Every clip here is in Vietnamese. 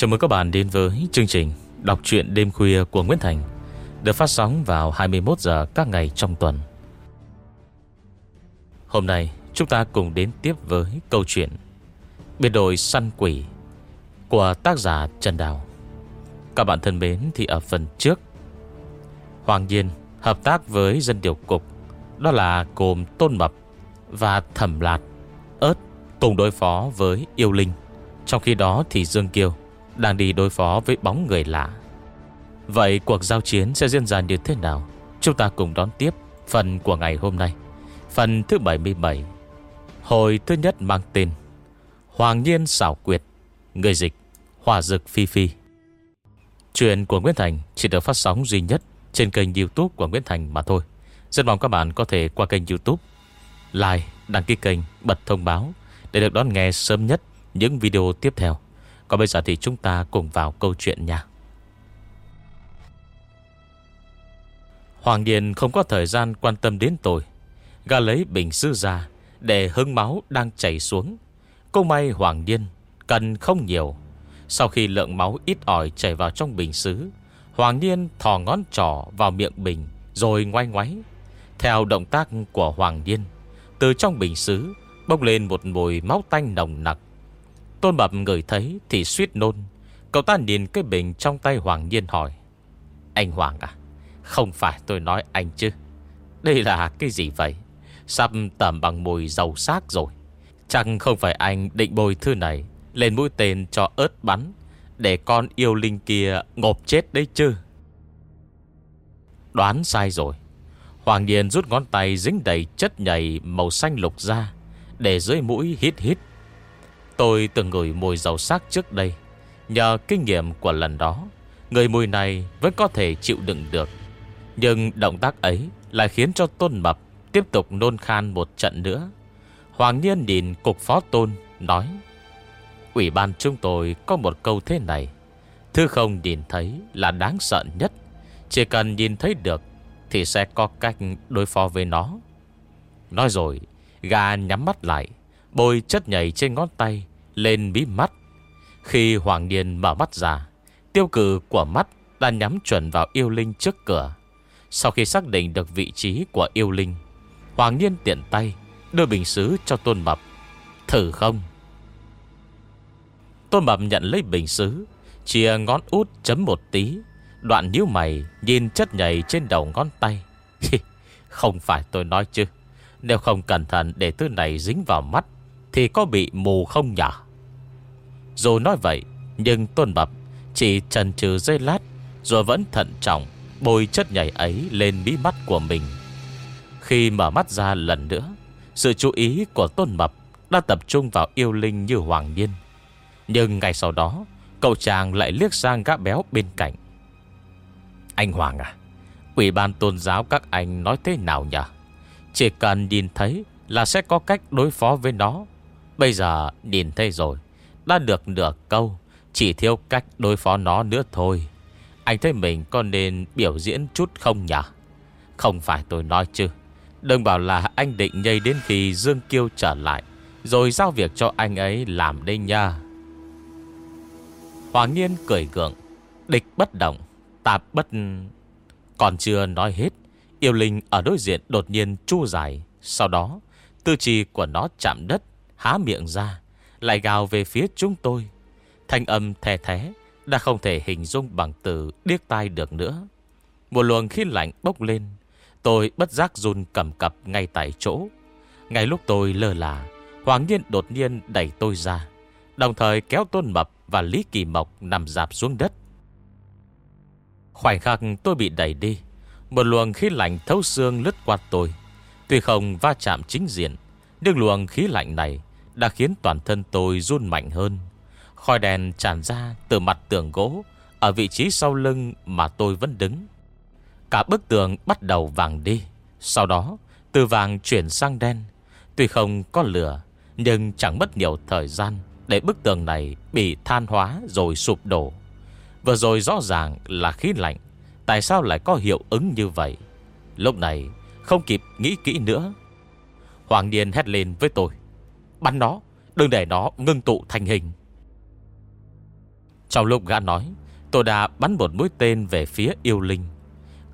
Chào mừng các bạn đến với chương trình Đọc truyện đêm khuya của Nguyễn Thành, Được phát sóng vào 21 giờ các ngày trong tuần. Hôm nay, chúng ta cùng đến tiếp với câu chuyện Biệt đội săn quỷ Của tác giả Trần Đào. Các bạn thân mến, thì ở phần trước, Hoàng Nhiên hợp tác với dân điều cục, Đó là gồm Tôn Mập Và Thẩm Lạt, ớt, cùng đối phó với Yêu Linh. Trong khi đó thì Dương Kiêu đang đi đối phó với bóng người lạ. Vậy cuộc giao chiến sẽ diễn ra như thế nào? Chúng ta cùng đón tiếp Phần của ngày hôm nay. Phần thứ 77 Hồi thứ nhất mang tên Hoàng Nhiên xảo quyệt Người dịch Hòa dực Phi Phi. Chuyện của Nguyễn Thành chỉ được phát sóng duy nhất Trên kênh youtube của Nguyễn Thành mà thôi. Rất mong các bạn có thể qua kênh youtube Like, đăng ký kênh, bật thông báo Để được đón nghe sớm nhất Những video tiếp theo. Còn bây giờ thì chúng ta cùng vào câu chuyện nha. Hoàng Điền không có thời gian quan tâm đến tôi. Gà lấy bình sư ra Để hưng máu đang chảy xuống. Cô may Hoàng Điên Cần không nhiều. Sau khi lượng máu ít ỏi chảy vào trong bình xứ, Hoàng Điên thò ngón trỏ vào miệng bình Rồi ngoay ngoáy Theo động tác của Hoàng Điên Từ trong bình xứ Bốc lên một mùi máu tanh nồng nặc. Tôn Bập ngửi thấy thì suýt nôn. Cậu ta nhìn cái bình trong tay Hoàng Nhiên hỏi, Anh Hoàng à Không phải tôi nói anh chứ? Đây là cái gì vậy? Sắp tẩm bằng mùi dầu xác rồi. Chẳng không phải anh định bồi thư này Lên mũi tên cho ớt bắn Để con yêu linh kia ngộp chết đấy chứ? Đoán sai rồi. Hoàng Điền rút ngón tay dính đầy chất nhầy màu xanh lục ra, Để dưới mũi hít hít. Tôi từng ngửi mùi dầu xác trước đây. Nhờ kinh nghiệm của lần đó, Người mùi này vẫn có thể chịu đựng được. Nhưng động tác ấy Lại khiến cho Tôn Mập Tiếp tục nôn khan một trận nữa. Hoàng Nhiên nhìn cục phó tôn, Nói, Ủy ban chúng tôi có một câu thế này Thứ không nhìn thấy là đáng sợ nhất. Chỉ cần nhìn thấy được Thì sẽ có cách đối phó với nó. Nói rồi, Gà nhắm mắt lại, Bôi chất nhảy trên ngón tay lên bí mắt. Khi Hoàng niên mở mắt ra, Tiêu cử của mắt đã nhắm chuẩn vào yêu linh trước cửa. Sau khi xác định được vị trí của yêu linh, Hoàng niên tiện tay Đưa bình xứ cho Tôn Mập. Thử không? Tôn Mập nhận lấy bình xứ, Chia ngón út chấm một tí. Đoạn nhíu mày, Nhìn chất nhảy trên đầu ngón tay. Không phải tôi nói chứ. Nếu không cẩn thận để thứ này dính vào mắt, Thì có bị mù không nhỉ dù nói vậy, Nhưng Tôn Mập Chỉ trần trừ dây lát, Rồi vẫn thận trọng Bôi chất nhảy ấy lên bí mắt của mình. Khi mở mắt ra lần nữa, Sự chú ý của Tôn Mập Đã tập trung vào yêu linh như Hoàng Nhiên. Nhưng ngày sau đó, Cậu chàng lại liếc sang gã béo bên cạnh. Anh Hoàng à Ủy ban tôn giáo các anh nói thế nào nhỉ? Chỉ cần nhìn thấy Là sẽ có cách đối phó với nó. Bây giờ nhìn thấy rồi đã được nửa câu, Chỉ thiếu cách đối phó nó nữa thôi. Anh thấy mình có nên biểu diễn chút không nhỉ? Không phải tôi nói chứ. Đừng bảo là anh định nhây đến khi Dương Kiêu trở lại, Rồi giao việc cho anh ấy làm đây nha. Hoàng Nhiên cười gượng, Địch bất động, Tạp bất Còn chưa nói hết, Yêu Linh ở đối diện đột nhiên chu dài, Sau đó, Tư trì của nó chạm đất, Há miệng ra. Lại gào về phía chúng tôi Thanh âm thè thé Đã không thể hình dung bằng từ điếc tai được nữa Một luồng khí lạnh bốc lên Tôi bất giác run cầm cập ngay tại chỗ Ngay lúc tôi lơ là Hoàng Nhiên đột nhiên đẩy tôi ra Đồng thời kéo Tôn Mập và Lý Kỳ Mộc nằm dạp xuống đất. Khoảnh khắc tôi bị đẩy đi, một luồng khí lạnh thấu xương lướt qua tôi. Tuy không va chạm chính diện, nhưng luồng khí lạnh này đã khiến toàn thân tôi run mạnh hơn. Khói đèn tràn ra từ mặt tường gỗ ở vị trí sau lưng mà tôi vẫn đứng. Cả bức tường bắt đầu vàng đi. Sau đó, từ vàng chuyển sang đen. Tuy không có lửa, nhưng chẳng mất nhiều thời gian để bức tường này bị than hóa rồi sụp đổ. Vừa rồi rõ ràng là khí lạnh. Tại sao lại có hiệu ứng như vậy? Lúc này không kịp nghĩ kỹ nữa. Hoàng Niên hét lên với tôi. Bắn nó, đừng để nó ngưng tụ thành hình. Trong lúc gã nói Tôi đã bắn một mũi tên về phía yêu linh.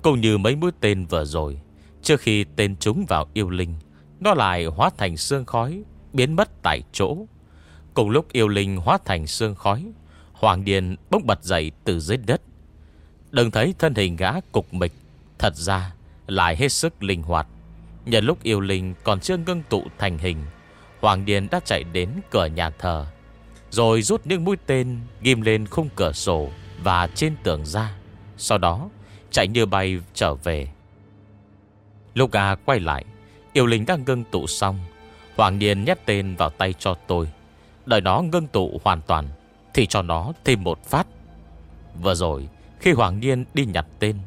Cũng như mấy mũi tên vừa rồi Trước khi tên chúng vào yêu linh Nó lại hóa thành xương khói Biến mất tại chỗ. Cùng lúc yêu linh hóa thành xương khói Hoàng Điền bỗng bật dậy từ dưới đất. Đừng thấy thân hình gã cục mịch Thật ra lại hết sức linh hoạt. Nhân lúc yêu linh còn chưa ngưng tụ thành hình Hoàng Điền đã chạy đến cửa nhà thờ, Rồi rút những mũi tên, Ghim lên khung cửa sổ Và trên tường ra, Sau đó chạy như bay trở về. Lúc gà quay lại, Yêu linh đang ngưng tụ xong. Hoàng Điền nhét tên vào tay cho tôi. Đợi nó ngưng tụ hoàn toàn, Thì cho nó thêm một phát. Vừa rồi, Khi Hoàng Điền đi nhặt tên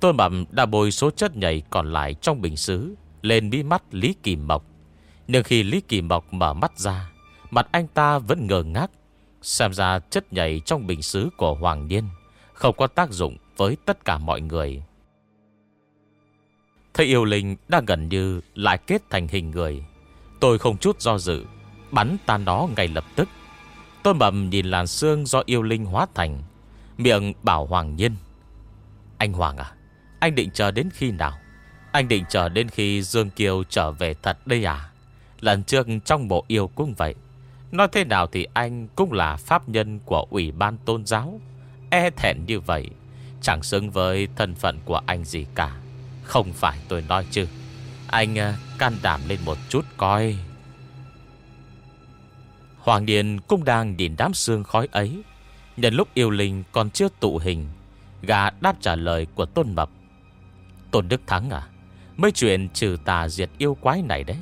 Tôi mầm đã bôi số chất nhảy còn lại trong bình xứ Lên bí mắt Lý Kỳ Mộc. Nhưng khi Lý Kỳ Mộc mở mắt ra, Mặt anh ta vẫn ngờ ngác, Xem ra chất nhảy trong bình xứ của Hoàng Niên Không có tác dụng với tất cả mọi người. Thấy yêu linh đã gần như lại kết thành hình người. Tôi không chút do dự, Bắn tan nó ngay lập tức. Tôi mầm nhìn làn xương do yêu linh hóa thành, Miệng bảo Hoàng Nhiên Anh Hoàng à Anh định chờ đến khi nào? Anh định chờ đến khi Dương Kiều trở về thật đây à? Lần trước trong bộ yêu cũng vậy. Nói thế nào thì anh cũng là pháp nhân của Ủy ban Tôn giáo. E thẹn như vậy, Chẳng xứng với thân phận của anh gì cả. Không phải tôi nói chứ. Anh à, can đảm lên một chút coi. Hoàng Điền cũng đang nhìn đám xương khói ấy. Nhân lúc yêu linh còn chưa tụ hình Gà đáp trả lời của Tôn Mập. Tôn Đức Thắng à Mấy chuyện trừ tà diệt yêu quái này đấy.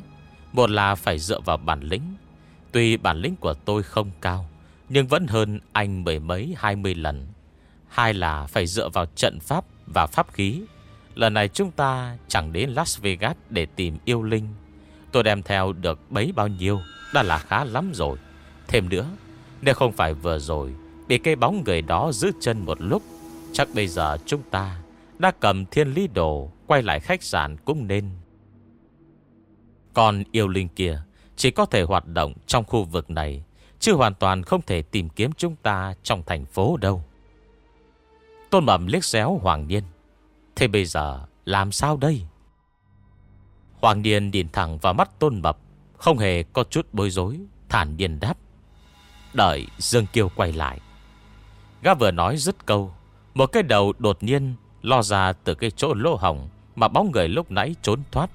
Một là phải dựa vào bản lĩnh. Tuy bản lĩnh của tôi không cao, Nhưng vẫn hơn anh mười mấy, hai mươi lần. Hai là phải dựa vào trận pháp và pháp khí. Lần này chúng ta chẳng đến Las Vegas để tìm yêu linh. Tôi đem theo được bấy bao nhiêu, Đã là khá lắm rồi. Thêm nữa, Nếu không phải vừa rồi Bị cây bóng người đó giữ chân một lúc, Chắc bây giờ chúng ta Đã cầm thiên lý đồ Quay lại khách sạn cũng nên còn yêu linh kia Chỉ có thể hoạt động trong khu vực này, Chứ hoàn toàn không thể tìm kiếm chúng ta Trong thành phố đâu. Tôn mầm liếc xéo Hoàng Niên. Thế bây giờ làm sao đây? Hoàng Niên nhìn thẳng vào mắt Tôn Mập Không hề có chút bối rối, Thản nhiên đáp. Đợi Dương Kiêu quay lại. Gã vừa nói dứt câu, Một cái đầu đột nhiên Lo ra từ cái chỗ lỗ hỏng Mà bóng người lúc nãy trốn thoát.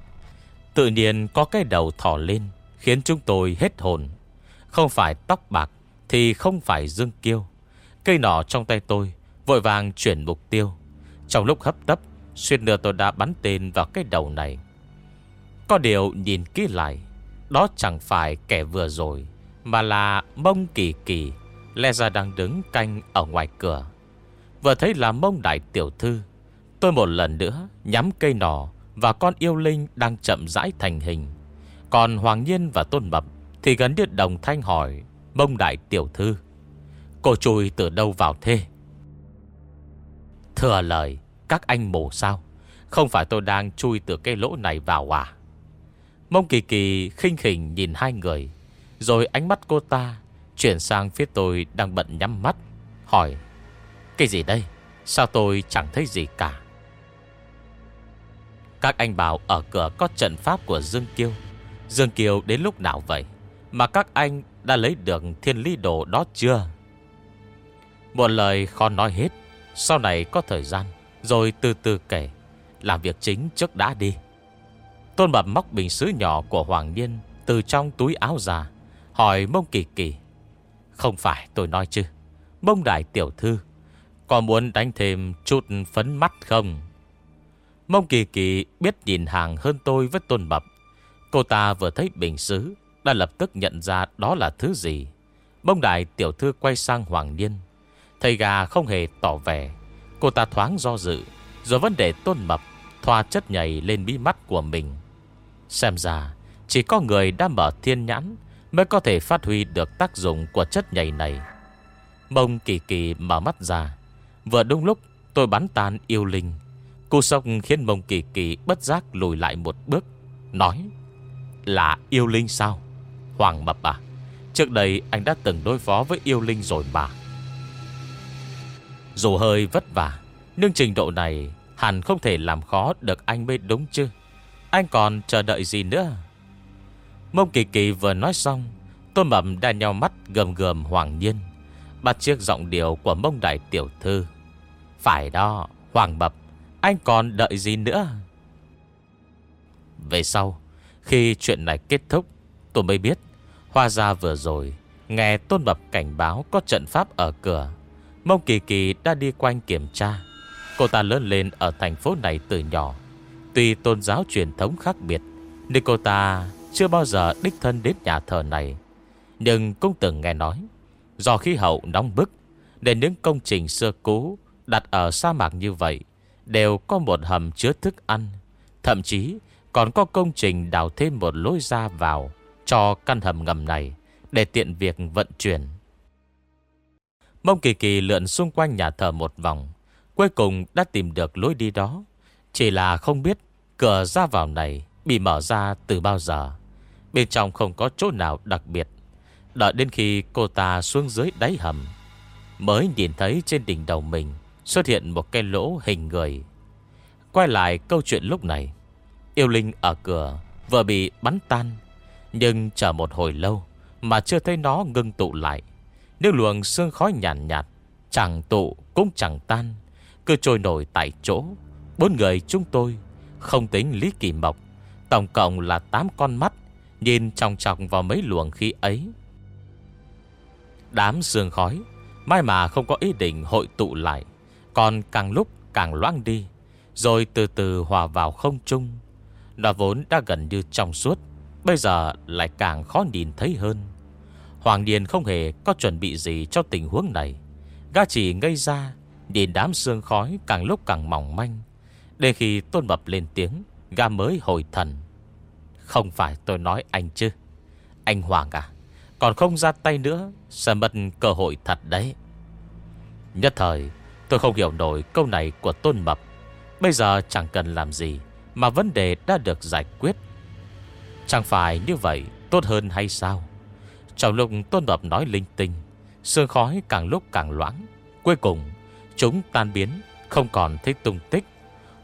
Tự nhiên có cái đầu thỏ lên, Khiến chúng tôi hết hồn. Không phải tóc bạc Thì không phải Dương Kiêu. Cây nỏ trong tay tôi Vội vàng chuyển mục tiêu. Trong lúc hấp tấp, Xuyên nửa tôi đã bắn tên vào cái đầu này. Có điều nhìn kỹ lại, Đó chẳng phải kẻ vừa rồi, Mà là mông kỳ kỳ, Lẽ ra đang đứng canh ở ngoài cửa. Vừa thấy là mông đại tiểu thư, Tôi một lần nữa Nhắm cây nỏ và con yêu linh đang chậm rãi thành hình. Còn Hoàng Nhiên và Tôn Mập Thì gần điện đồng thanh hỏi bông đại tiểu thư, Cô chui từ đâu vào thế? Thừa lời, Các anh mổ sao? Không phải tôi đang chui từ cái lỗ này vào à? Mông kỳ kỳ khinh khỉnh nhìn hai người, Rồi ánh mắt cô ta Chuyển sang phía tôi đang bận nhắm mắt, Hỏi, Cái gì đây? Sao tôi chẳng thấy gì cả? Các anh bảo ở cửa có trận pháp của Dương Kiêu. Dương Kiều đến lúc nào vậy? Mà các anh đã lấy được thiên lý đồ đó chưa? Một lời khó nói hết. Sau này có thời gian, Rồi từ từ kể. Làm việc chính trước đã đi. Tôn Mập móc bình sứ nhỏ của Hoàng Niên Từ trong túi áo ra, Hỏi mông kỳ kỳ. Không phải, tôi nói chứ. Mông đại tiểu thư Còn muốn đánh thêm chút phấn mắt không? Mông kỳ kỳ biết nhìn hàng hơn tôi với Tôn Mập. Cô ta vừa thấy bình sứ Đã lập tức nhận ra đó là thứ gì. Mông đại tiểu thư quay sang Hoàng Niên. Thầy gà không hề tỏ vẻ. Cô ta thoáng do dự, Rồi vấn đề tôn mập Thoa chất nhảy lên bí mắt của mình. Xem ra, Chỉ có người đã mở thiên nhãn Mới có thể phát huy được tác dụng của chất nhảy này. Mông kỳ kỳ mở mắt ra. Vừa đúng lúc, tôi bắn tan yêu linh. Cô sốc khiến mông kỳ kỳ bất giác lùi lại một bước, Nói, Là yêu linh sao? Hoàng mập à Trước đây anh đã từng đối phó với yêu linh rồi mà. Dù hơi vất vả, Nhưng trình độ này Hẳn không thể làm khó được anh mới đúng chứ. Anh còn chờ đợi gì nữa? Mông Kỳ Kỳ vừa nói xong Tôi mầm đã nhau mắt gầm gầm hoàng nhiên, Bắt chiếc giọng điệu của mông đại tiểu thư. Phải đó, Hoàng Bập anh còn đợi gì nữa? Về sau, Khi chuyện này kết thúc, Tôi mới biết. Hoa ra vừa rồi Nghe Tôn Bập cảnh báo có trận pháp ở cửa. Mông Kỳ Kỳ đã đi quanh kiểm tra. Cô ta lớn lên ở thành phố này từ nhỏ. Tuy tôn giáo truyền thống khác biệt, Nhưng cô ta chưa bao giờ đích thân đến nhà thờ này. Nhưng cũng từng nghe nói, Do khí hậu nóng bức, Nên những công trình xưa cũ Đặt ở sa mạc như vậy Đều có một hầm chứa thức ăn. Thậm chí còn có công trình đào thêm một lối ra vào Cho căn hầm ngầm này Để tiện việc vận chuyển. Mông Kỳ Kỳ lượn xung quanh nhà thờ một vòng, Cuối cùng đã tìm được lối đi đó. Chỉ là không biết Cửa ra vào này Bị mở ra từ bao giờ. Bên trong không có chỗ nào đặc biệt. Đợi đến khi cô ta xuống dưới đáy hầm, Mới nhìn thấy trên đỉnh đầu mình Xuất hiện một cái lỗ hình người. Quay lại câu chuyện lúc này Yêu Linh ở cửa Vừa bị bắn tan Nhưng chờ một hồi lâu Mà chưa thấy nó ngưng tụ lại. Nước luồng sương khói nhàn nhạt, nhạt Chẳng tụ cũng chẳng tan Cứ trôi nổi tại chỗ. Bốn người chúng tôi Không tính Lý Kỳ Mộc Tổng cộng là 8 con mắt Nhìn trọng trọng vào mấy luồng khí ấy. Đám sương khói Mai mà không có ý định hội tụ lại. Còn càng lúc càng loãng đi, Rồi từ từ hòa vào không trung. Nó vốn đã gần như trong suốt, Bây giờ lại càng khó nhìn thấy hơn. Hoàng Điền không hề có chuẩn bị gì cho tình huống này. Gã chỉ ngây ra, Nhìn đám sương khói càng lúc càng mỏng manh. Đến khi tôn mập lên tiếng, Gã mới hồi thần. Không phải tôi nói anh chứ? Anh Hoàng à Còn không ra tay nữa, Sẽ mất cơ hội thật đấy. Nhất thời Tôi không hiểu nổi câu này của tôn mập. Bây giờ chẳng cần làm gì Mà vấn đề đã được giải quyết. Chẳng phải như vậy Tốt hơn hay sao? Trong lúc tôn mập nói linh tinh, Sương khói càng lúc càng loãng. Cuối cùng, Chúng tan biến, Không còn thấy tung tích.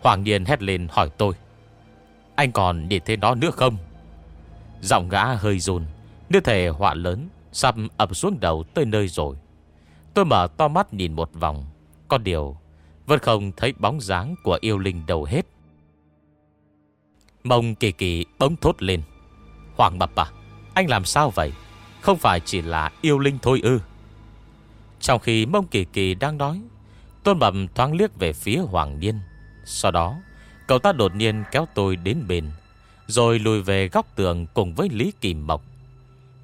Hoàng Niên hét lên hỏi tôi, Anh còn nhìn thấy nó nữa không? Giọng gã hơi run, Như thể họa lớn Sắp ập xuống đầu tới nơi rồi. Tôi mở to mắt nhìn một vòng có điều, Vẫn không thấy bóng dáng của yêu linh đâu hết. Mông kỳ kỳ bỗng thốt lên. Hoàng Mập à Anh làm sao vậy? Không phải chỉ là yêu linh thôi ư? Trong khi mông kỳ kỳ đang nói, Tôn Mập thoáng liếc về phía Hoàng Niên. Sau đó, Cậu ta đột nhiên kéo tôi đến bên, Rồi lùi về góc tường cùng với Lý Kỳ Mộc.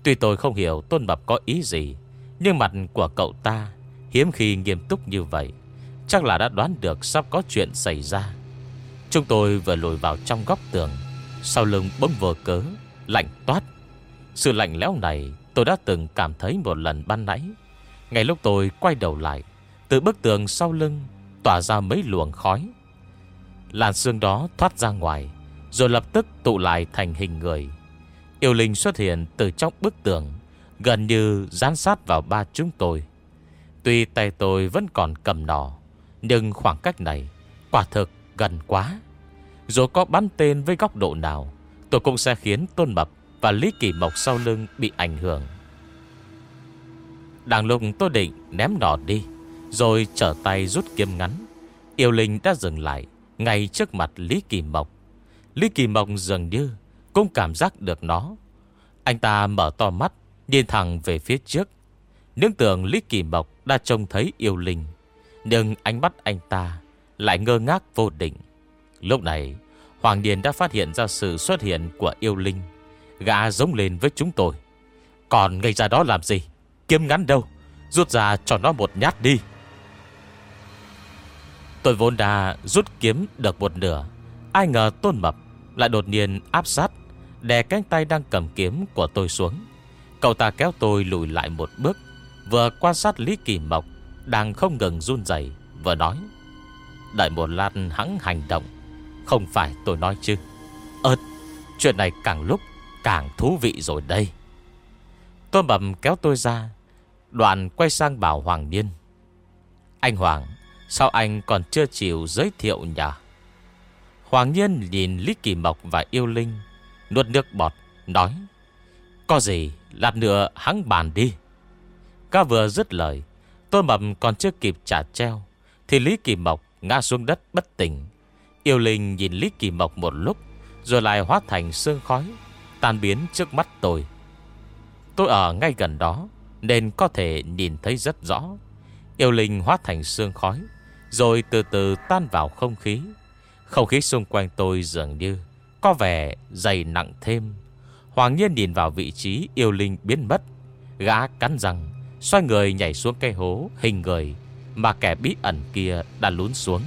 Tuy tôi không hiểu Tôn Mập có ý gì, Nhưng mặt của cậu ta Hiếm khi nghiêm túc như vậy. Chắc là đã đoán được sắp có chuyện xảy ra. Chúng tôi vừa lùi vào trong góc tường. Sau lưng bỗng vừa cớ, Lạnh toát. Sự lạnh lẽo này tôi đã từng cảm thấy một lần ban nãy. Ngay lúc tôi quay đầu lại, Từ bức tường sau lưng Tỏa ra mấy luồng khói. Làn xương đó thoát ra ngoài, Rồi lập tức tụ lại thành hình người. Yêu linh xuất hiện từ trong bức tường, Gần như dán sát vào ba chúng tôi. Tuy tay tôi vẫn còn cầm nỏ, Nhưng khoảng cách này Quả thực gần quá. Dù có bắn tên với góc độ nào, Tôi cũng sẽ khiến Tôn Mập Và Lý Kỳ Mộc sau lưng bị ảnh hưởng. Đang lúc tôi định ném nỏ đi, Rồi trở tay rút kiếm ngắn, Yêu linh đã dừng lại Ngay trước mặt Lý Kỳ Mộc. Lý Kỳ Mộc dường như Cũng cảm giác được nó. Anh ta mở to mắt, Nhìn thẳng về phía trước. Nương tưởng Lý Kỳ Mộc đã trông thấy yêu linh. Nhưng ánh mắt anh ta Lại ngơ ngác vô định. Lúc này, Hoàng Điền đã phát hiện ra sự xuất hiện của yêu linh. Gã giống lên với chúng tôi. Còn ngây ra đó làm gì? Kiếm ngắn đâu? Rút ra cho nó một nhát đi. Tôi vốn đã rút kiếm được một nửa. Ai ngờ tôn mập Lại đột nhiên áp sát, Đè cánh tay đang cầm kiếm của tôi xuống. Cậu ta kéo tôi lùi lại một bước. Vừa quan sát Lý Kỳ Mộc Đang không ngừng run dày Vừa nói, Đợi một lát hắn hành động, Không phải tôi nói chứ? Ơt Chuyện này càng lúc càng thú vị rồi đây. Tôi Bầm kéo tôi ra, Đoạn quay sang bảo Hoàng Niên, Anh Hoàng, Sao anh còn chưa chịu giới thiệu nhỉ? Hoàng Nhiên nhìn Lý Kỳ Mộc và Yêu Linh, Nuốt nước bọt, Nói, Có gì lát nữa hắn bàn đi. Cá vừa dứt lời, Tôi mập còn chưa kịp trả treo, Thì Lý Kỳ Mộc ngã xuống đất bất tỉnh. Yêu Linh nhìn Lý Kỳ Mộc một lúc, Rồi lại hóa thành sương khói, Tan biến trước mắt tôi. Tôi ở ngay gần đó, Nên có thể nhìn thấy rất rõ. Yêu Linh hóa thành sương khói, Rồi từ từ tan vào không khí. Không khí xung quanh tôi dường như Có vẻ dày nặng thêm. Hoàng nhiên nhìn vào vị trí yêu linh biến mất, Gã cắn răng. Xoay người nhảy xuống cây hố, hình người Mà kẻ bí ẩn kia đã lún xuống.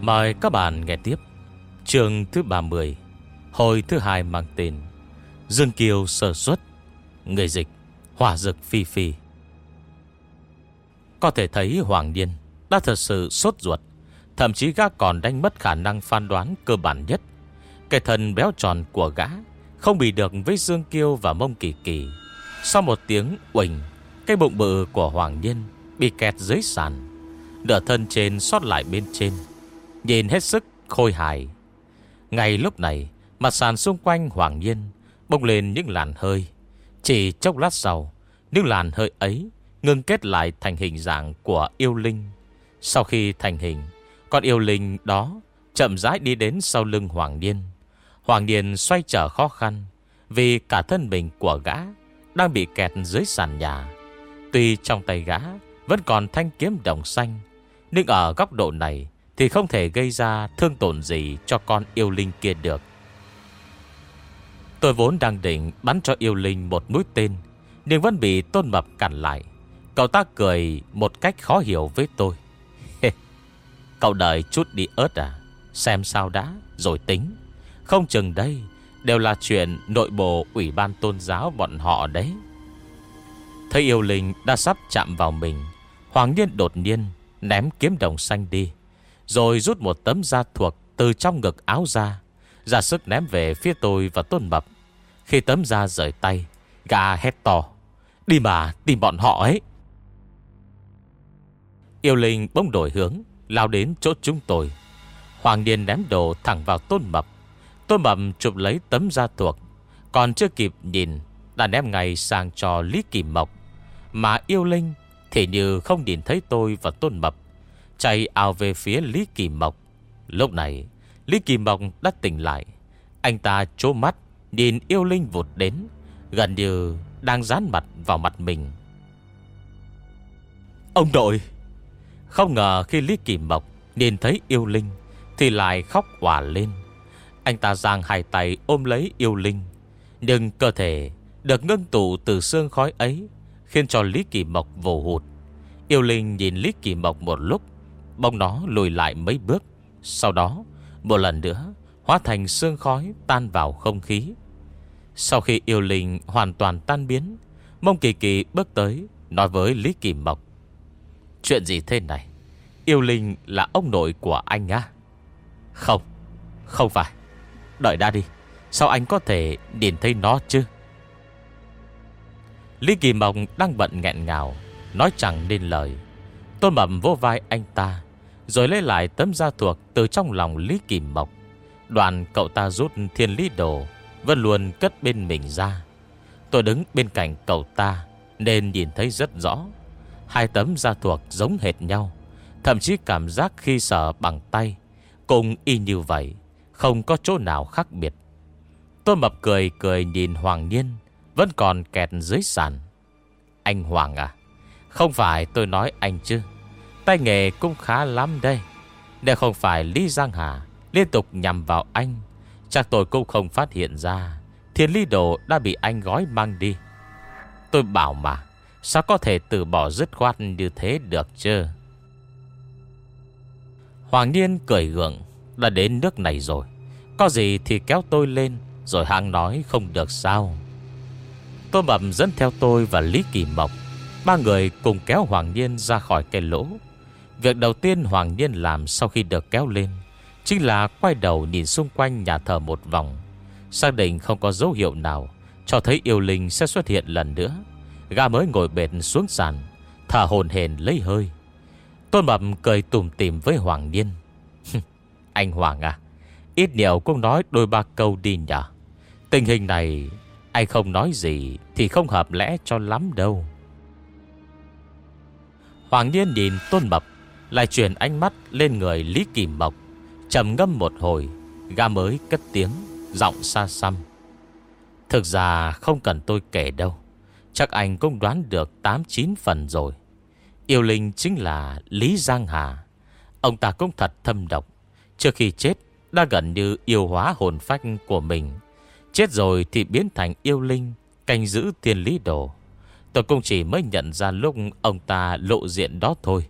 Mời các bạn nghe tiếp Trường thứ 30 Hồi thứ hai mang tên Dương Kiều sơ xuất, Người dịch, Hỏa dực phi phi. Có thể thấy Hoàng Điên đã thật sự sốt ruột. Thậm chí gã còn đánh mất khả năng phán đoán cơ bản nhất. Cái thân béo tròn của gã Không bị được với Dương Kiêu và Mông Kỳ Kỳ. Sau một tiếng quỳnh, Cái bụng bự của Hoàng nhân Bị kẹt dưới sàn. Nửa thân trên sót lại bên trên Nhìn hết sức khôi hài. Ngay lúc này Mặt sàn xung quanh Hoàng Nhiên Bông lên những làn hơi. Chỉ chốc lát sau Những làn hơi ấy Ngưng kết lại thành hình dạng của yêu linh. Sau khi thành hình, Con yêu linh đó Chậm rãi đi đến sau lưng Hoàng Niên. Hoàng Niên xoay trở khó khăn Vì cả thân mình của gã Đang bị kẹt dưới sàn nhà. Tuy trong tay gã Vẫn còn thanh kiếm đồng xanh, Nhưng ở góc độ này Thì không thể gây ra thương tổn gì Cho con yêu linh kia được. Tôi vốn đang định bắn cho yêu linh một mũi tên, Nhưng vẫn bị tôn mập cản lại. Cậu ta cười một cách khó hiểu với tôi. Cậu đợi chút đi ớt à? Xem sao đã, Rồi tính. Không chừng đây Đều là chuyện nội bộ ủy ban tôn giáo bọn họ đấy. Thấy yêu linh đã sắp chạm vào mình, Hoàng Niên đột nhiên Ném kiếm đồng xanh đi, Rồi rút một tấm da thuộc Từ trong ngực áo ra Ra sức ném về phía tôi và tôn mập. Khi tấm da rời tay Gà hét to, Đi mà, tìm bọn họ ấy! Yêu linh bỗng đổi hướng Lao đến chỗ chúng tôi. Hoàng Điền ném đồ thẳng vào tôn mập. Tôn mập chụp lấy tấm da thuộc, Còn chưa kịp nhìn, Đã ném ngay sang cho Lý Kỳ Mộc. Mà yêu linh Thì như không nhìn thấy tôi và tôn mập, Chạy ào về phía Lý Kỳ Mộc. Lúc này, Lý Kỳ Mộc đã tỉnh lại. Anh ta trố mắt, Nhìn yêu linh vụt đến, Gần như đang dán mặt vào mặt mình. Ông đội không ngờ khi Lý Kỳ Mộc Nhìn thấy yêu linh Thì lại khóc quả lên. Anh ta giang hai tay ôm lấy yêu linh, Nhưng cơ thể Được ngưng tụ từ xương khói ấy Khiến cho Lý Kỳ Mộc vồ hụt. Yêu linh nhìn Lý Kỳ Mộc một lúc Bông nó lùi lại mấy bước, Sau đó Một lần nữa Hóa thành xương khói tan vào không khí. Sau khi yêu linh hoàn toàn tan biến, Mông Kỳ Kỳ bước tới Nói với Lý Kỳ Mộc Chuyện gì thế này? Yêu Linh là ông nội của anh á? Không Không phải. Đợi đã đi, Sao anh có thể nhìn thấy nó chứ? Lý Kỳ Mộc đang bận nghẹn ngào, Nói chẳng nên lời. Tôn Mầm vô vai anh ta, Rồi lấy lại tấm da thuộc Từ trong lòng Lý Kỳ Mộc. Đoàn cậu ta rút thiên lý đồ, Vẫn luôn cất bên mình ra. Tôi đứng bên cạnh cậu ta, Nên nhìn thấy rất rõ. Hai tấm da thuộc giống hệt nhau, Thậm chí cảm giác khi sờ bằng tay. Cùng y như vậy, Không có chỗ nào khác biệt. Tôi mập cười cười nhìn Hoàng Niên, Vẫn còn kẹt dưới sàn. Anh Hoàng à Không phải tôi nói anh chứ? Tay nghề cũng khá lắm đây. Nếu không phải Lý Giang Hà Liên tục nhằm vào anh, Chắc tôi cũng không phát hiện ra Thiên lý đồ đã bị anh gói mang đi. Tôi bảo mà Sao có thể từ bỏ dứt khoát như thế được chứ? Hoàng Niên cười gượng, Đã đến nước này rồi, Có gì thì kéo tôi lên, Rồi hang nói không được sao? Tôi mập dẫn theo tôi và Lý Kỳ Mộc, Ba người cùng kéo Hoàng Niên ra khỏi cây lỗ. Việc đầu tiên Hoàng Niên làm sau khi được kéo lên, Chính là quay đầu nhìn xung quanh nhà thờ một vòng, Xác định không có dấu hiệu nào Cho thấy yêu linh sẽ xuất hiện lần nữa. Gã mới ngồi bệt xuống sàn Thả hồn hền lấy hơi. Tôn Mập cười tùm tìm với Hoàng Niên. Anh Hoàng à Ít nhiều cũng nói đôi ba câu đi nhờ. Tình hình này Anh không nói gì Thì không hợp lẽ cho lắm đâu. Hoàng Niên nhìn Tôn Mập, Lại chuyển ánh mắt lên người Lý Kỳ Mộc, trầm ngâm một hồi. Gã mới cất tiếng, Giọng xa xăm. Thực ra không cần tôi kể đâu. Chắc anh cũng đoán được 8-9 phần rồi. Yêu linh chính là Lý Giang Hà. Ông ta cũng thật thâm độc. Trước khi chết, Đã gần như yêu hóa hồn phách của mình. Chết rồi thì biến thành yêu linh, Canh giữ tiền lý đồ. Tôi cũng chỉ mới nhận ra lúc Ông ta lộ diện đó thôi.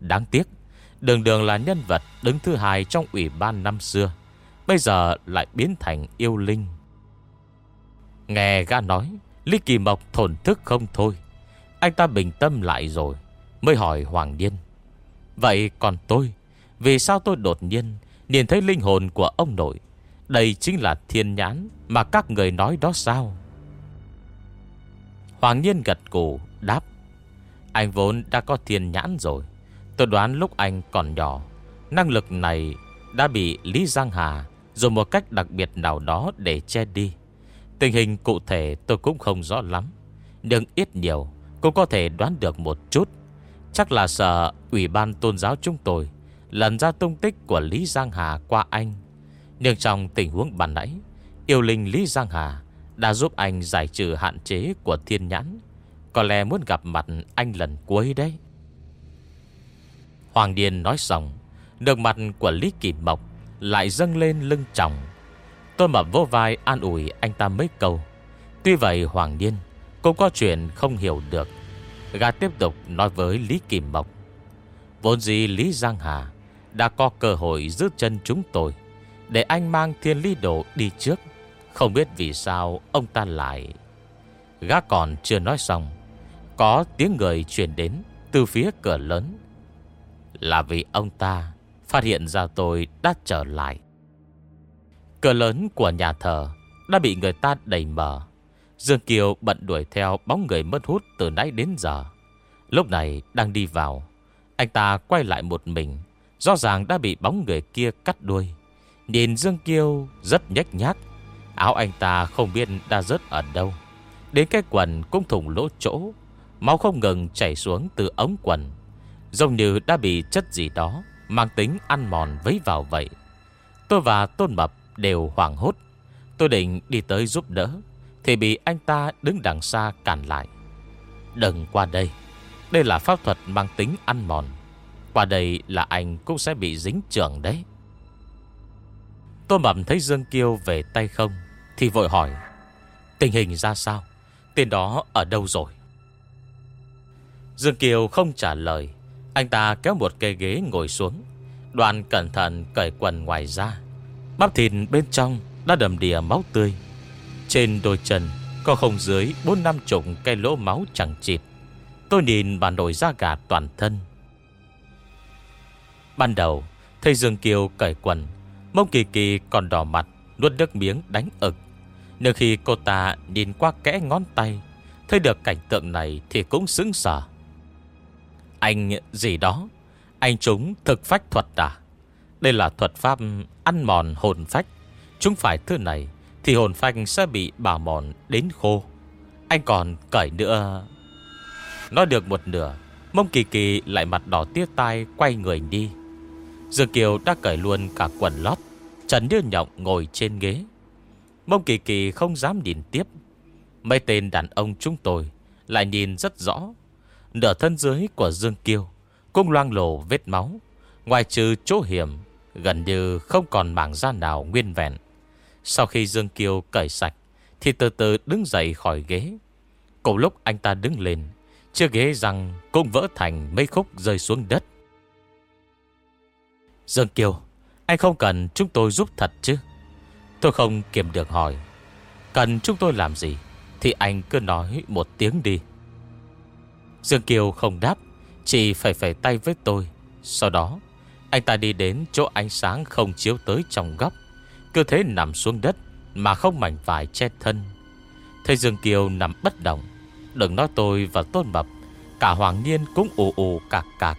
Đáng tiếc, Đường đường là nhân vật đứng thứ hai trong ủy ban năm xưa, Bây giờ lại biến thành yêu linh. Nghe gã nói Lý Kỳ Mộc thổn thức không thôi. Anh ta bình tâm lại rồi, Mới hỏi Hoàng Điên Vậy còn tôi, Vì sao tôi đột nhiên Nhìn thấy linh hồn của ông nội? Đây chính là thiên nhãn Mà các người nói đó sao? Hoàng Nhiên gật cù đáp. Anh vốn đã có thiên nhãn rồi. Tôi đoán lúc anh còn nhỏ, Năng lực này đã bị Lý Giang Hà Dùng một cách đặc biệt nào đó để che đi. Tình hình cụ thể tôi cũng không rõ lắm, Nhưng ít nhiều Cũng có thể đoán được một chút. Chắc là sợ Ủy ban tôn giáo chúng tôi Lần ra tung tích của Lý Giang Hà qua anh. Nhưng trong tình huống bản nãy, Yêu linh Lý Giang Hà Đã giúp anh giải trừ hạn chế của thiên nhãn. Có lẽ muốn gặp mặt anh lần cuối đấy. Hoàng Điền nói xong đường mặt của Lý Kỳ Mộc Lại dâng lên lưng trọng Tôi mập vô vai an ủi anh ta mấy câu. Tuy vậy Hoàng niên Cũng có chuyện không hiểu được. Gà tiếp tục nói với Lý Kỳ Mộc. Vốn gì Lý Giang Hà Đã có cơ hội giữ chân chúng tôi Để anh mang thiên lý đồ đi trước. Không biết vì sao ông ta lại Gã còn chưa nói xong, Có tiếng người truyền đến Từ phía cửa lớn. Là vì ông ta Phát hiện ra tôi đã trở lại. Cửa lớn của nhà thờ Đã bị người ta đẩy mở Dương Kiều bận đuổi theo bóng người mất hút từ nãy đến giờ. Lúc này đang đi vào. Anh ta quay lại một mình. Rõ ràng đã bị bóng người kia cắt đuôi. Nhìn Dương Kiều rất nhếch nhác. Áo anh ta không biết đã rớt ở đâu. Đến cái quần cũng thủng lỗ chỗ. Máu không ngừng chảy xuống từ ống quần. Giống như đã bị chất gì đó mang tính ăn mòn vấy vào vậy. Tôi và Tôn Mập đều hoảng hốt. Tôi định đi tới giúp đỡ. Thì bị anh ta đứng đằng xa cản lại. Đừng qua đây. Đây là pháp thuật mang tính ăn mòn. Qua đây là anh cũng sẽ bị dính trường đấy. Tôi mầm thấy Dương Kiêu về tay không, Thì vội hỏi, Tình hình ra sao? Tên đó ở đâu rồi? Dương Kiều không trả lời. Anh ta kéo một cây ghế ngồi xuống. Đoàn cẩn thận cởi quần ngoài ra. Bắp thịt bên trong đã đầm đìa máu tươi. Trên đôi chân Có không dưới bốn năm chục cây lỗ máu chẳng chịt. Tôi nhìn bà nổi da gà toàn thân. Ban đầu, Thầy Dương Kiều cởi quần, Mông kỳ kỳ còn đỏ mặt, Nuốt nước miếng đánh ực. Nếu khi cô ta nhìn qua kẽ ngón tay, Thấy được cảnh tượng này Thì cũng sững sờ. Anh gì đó? Anh chúng thực phách thuật à? Đây là thuật pháp ăn mòn hồn phách. Chúng phải thứ này thì hồn phách sẽ bị bào mòn đến khô. Anh còn cởi nữa. Nói được một nửa, Mông kỳ kỳ lại mặt đỏ tiết tai Quay người đi. Dương Kiều đã cởi luôn cả quần lót, Trần Như Nhộng ngồi trên ghế. Mông kỳ kỳ không dám nhìn tiếp. Mấy tên đàn ông chúng tôi Lại nhìn rất rõ. Nửa thân dưới của Dương Kiều Cũng loang lổ vết máu, Ngoài trừ chỗ hiểm Gần như không còn mảng da nào nguyên vẹn. Sau khi Dương Kiều cởi sạch, Thì từ từ đứng dậy khỏi ghế. Cùng lúc anh ta đứng lên, Chiếc ghế rằng cũng vỡ thành mấy khúc rơi xuống đất. Dương Kiều Anh không cần chúng tôi giúp thật chứ? Tôi không kiềm được hỏi. Cần chúng tôi làm gì Thì anh cứ nói một tiếng đi. Dương Kiều không đáp, Chỉ phải phải tay với tôi. Sau đó anh ta đi đến chỗ ánh sáng không chiếu tới trong góc. Cứ thế nằm xuống đất Mà không mảnh vải che thân. Thầy Dương Kiều nằm bất động. Đừng nói tôi và Tôn Mập, Cả Hoàng Niên cũng ù ù cạc cạc.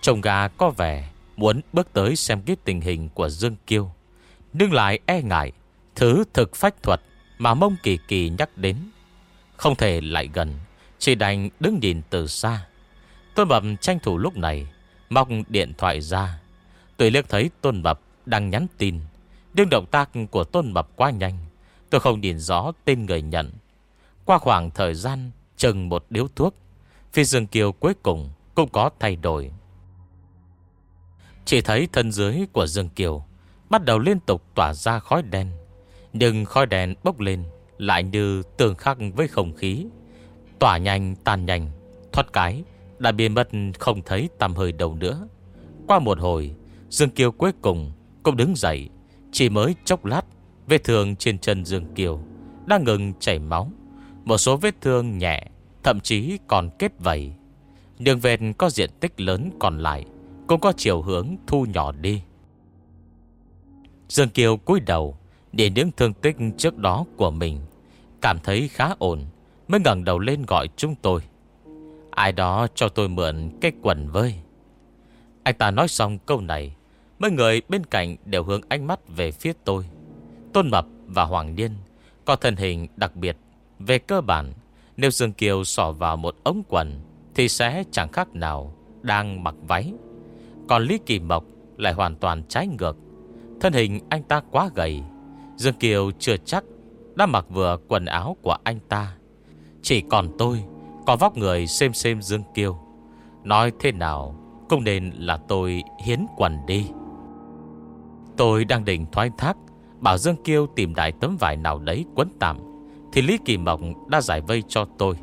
Chồng gà có vẻ Muốn bước tới xem cái tình hình của Dương Kiêu Nhưng lại e ngại Thứ thực phách thuật Mà mông kỳ kỳ nhắc đến. Không thể lại gần, Chỉ đành đứng nhìn từ xa. Tôn Mập tranh thủ lúc này Móc điện thoại ra. Tôi liếc thấy Tôn Mập đang nhắn tin. Nhưng động tác của Tôn Mập quá nhanh. Tôi không nhìn rõ tên người nhận. Qua khoảng thời gian, Chừng một điếu thuốc, Phi Dương Kiều cuối cùng cũng có thay đổi. Chỉ thấy thân dưới của Dương Kiều Bắt đầu liên tục tỏa ra khói đen, Nhưng khói đen bốc lên Lại như tương khắc với không khí, Tỏa nhanh tan nhanh, Thoát cái. Đã biến mất không thấy tầm hơi đầu nữa. Qua một hồi, Dương Kiều cuối cùng cũng đứng dậy, Chỉ mới chốc lát, Vết thương trên chân Dương Kiều Đang ngừng chảy máu. Một số vết thương nhẹ, Thậm chí còn kết vầy Nhưng vệt có diện tích lớn còn lại Cũng có chiều hướng thu nhỏ đi. Dương Kiều cúi đầu Để những thương tích trước đó của mình, Cảm thấy khá ổn, Mới ngẩng đầu lên gọi chúng tôi. Ai đó cho tôi mượn cái quần với Anh ta nói xong câu này, Mấy người bên cạnh đều hướng ánh mắt về phía tôi. Tôn Mập và Hoàng Niên Có thân hình đặc biệt. Về cơ bản, Nếu Dương Kiều sỏ vào một ống quần Thì sẽ chẳng khác nào Đang mặc váy. Còn Lý Kỳ Mộc lại hoàn toàn trái ngược. Thân hình anh ta quá gầy. Dương Kiều chưa chắc Đã mặc vừa quần áo của anh ta. Chỉ còn tôi có vóc người xem xem Dương Kiêu. Nói thế nào Cũng nên là tôi hiến quần đi. Tôi đang định thoái thác, Bảo Dương Kiêu tìm đại tấm vải nào đấy quấn tạm, Thì Lý Kỳ Mộc đã giải vây cho tôi.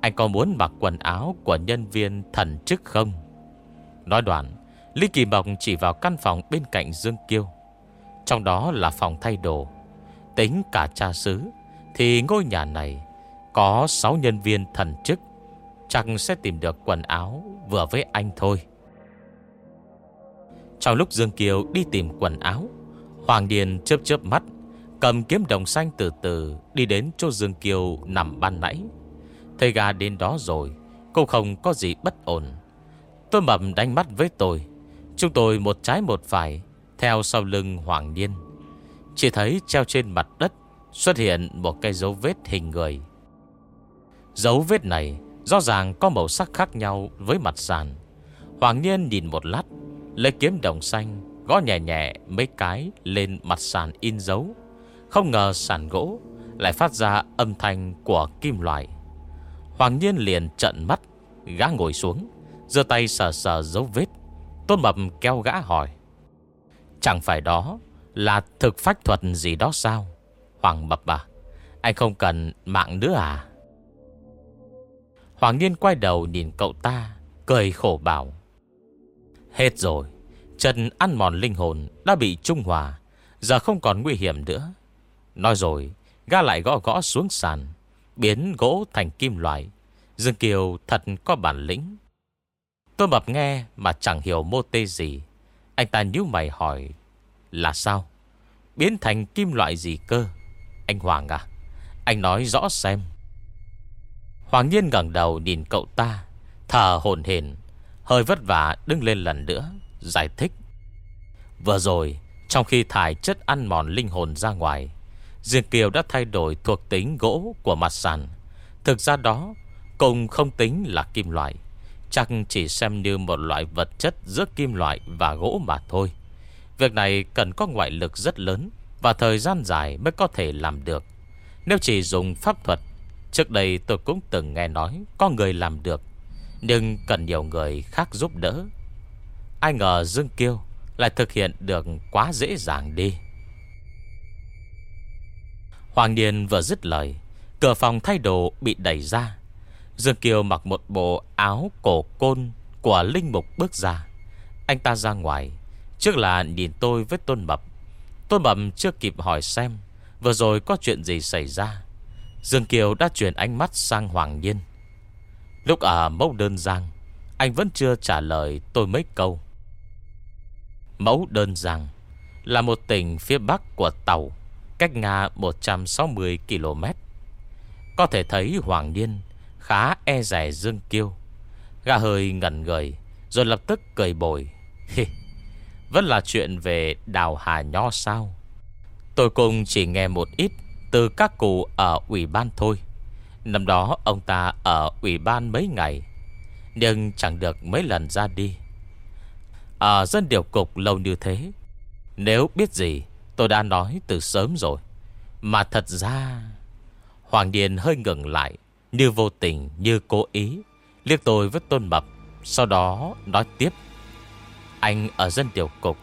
Anh có muốn mặc quần áo của nhân viên thần chức không? Nói đoạn, Lý Kỳ Mộc chỉ vào căn phòng bên cạnh Dương Kiêu. Trong đó là phòng thay đồ. Tính cả cha xứ, Thì ngôi nhà này có 6 nhân viên thần chức, Chắc sẽ tìm được quần áo Vừa với anh thôi. Trong lúc Dương Kiều đi tìm quần áo, Hoàng Điền chớp chớp mắt, Cầm kiếm đồng xanh từ từ Đi đến chỗ Dương Kiều nằm ban nãy. Thầy gà đến đó rồi, Cô không có gì bất ổn. Tôi mầm đánh mắt với tôi, Chúng tôi một trái một phải, Theo sau lưng Hoàng Điên Chỉ thấy treo trên mặt đất Xuất hiện một cái dấu vết hình người. Dấu vết này Rõ ràng có màu sắc khác nhau Với mặt sàn. Hoàng Niên nhìn một lát, Lấy kiếm đồng xanh, Gõ nhẹ nhẹ mấy cái lên mặt sàn in dấu. Không ngờ sàn gỗ Lại phát ra âm thanh của kim loại. Hoàng nhiên liền trận mắt, Gã ngồi xuống, giơ tay sờ sờ dấu vết, Tôn Mập keo gã hỏi, Chẳng phải đó Là thực phách thuật gì đó sao? Hoàng Mập à Anh không cần mạng nữa à? Hoàng Niên quay đầu nhìn cậu ta, Cười khổ bảo. Hết rồi Trần ăn mòn linh hồn đã bị trung hòa, Giờ không còn nguy hiểm nữa. Nói rồi Ga lại gõ gõ xuống sàn, Biến gỗ thành kim loại. Dương Kiều thật có bản lĩnh. Tôi mập nghe mà chẳng hiểu mô tê gì. Anh ta nhíu mày hỏi, Là sao? Biến thành kim loại gì cơ? Anh Hoàng à? Anh nói rõ xem. Hoàng Nhiên ngẩng đầu nhìn cậu ta, Thở hồn hển, Hơi vất vả đứng lên lần nữa, Giải thích. Vừa rồi, Trong khi thải chất ăn mòn linh hồn ra ngoài Diên Kiều đã thay đổi thuộc tính gỗ của mặt sàn. Thực ra đó Cùng không tính là kim loại, Chắc chỉ xem như một loại vật chất giữa kim loại và gỗ mà thôi. Việc này cần có ngoại lực rất lớn Và thời gian dài mới có thể làm được. Nếu chỉ dùng pháp thuật Trước đây tôi cũng từng nghe nói Có người làm được, Nhưng cần nhiều người khác giúp đỡ. Ai ngờ Dương Kiêu Lại thực hiện được quá dễ dàng đi. Hoàng Niên vừa dứt lời, Cửa phòng thay đồ bị đẩy ra. Dương Kiều mặc một bộ áo cổ côn Của Linh Mục bước ra. Anh ta ra ngoài, Trước là nhìn tôi với Tôn Mập. Tôn Mập chưa kịp hỏi xem Vừa rồi có chuyện gì xảy ra. Dương Kiều đã chuyển ánh mắt sang Hoàng Nhiên. Lúc ở Mẫu đơn giang, Anh vẫn chưa trả lời tôi mấy câu. Mẫu đơn Giang Là một tỉnh phía bắc của Tàu, Cách Nga 160 km Có thể thấy Hoàng Nhiên Khá e rẻ Dương Kiêu Gà hơi ngẩn người, Rồi lập tức cười bồi. Vẫn là chuyện về đào hà nho sao? Tôi cũng chỉ nghe một ít từ các cụ ở ủy ban thôi. Năm đó, ông ta ở ủy ban mấy ngày, Nhưng chẳng được mấy lần ra đi. Ở dân điều cục lâu như thế, Nếu biết gì, Tôi đã nói từ sớm rồi. Mà thật ra, Hoàng Điền hơi ngừng lại, Như vô tình, như cố ý, Liếc tôi với tôn mập, Sau đó nói tiếp. Anh ở dân điều cục,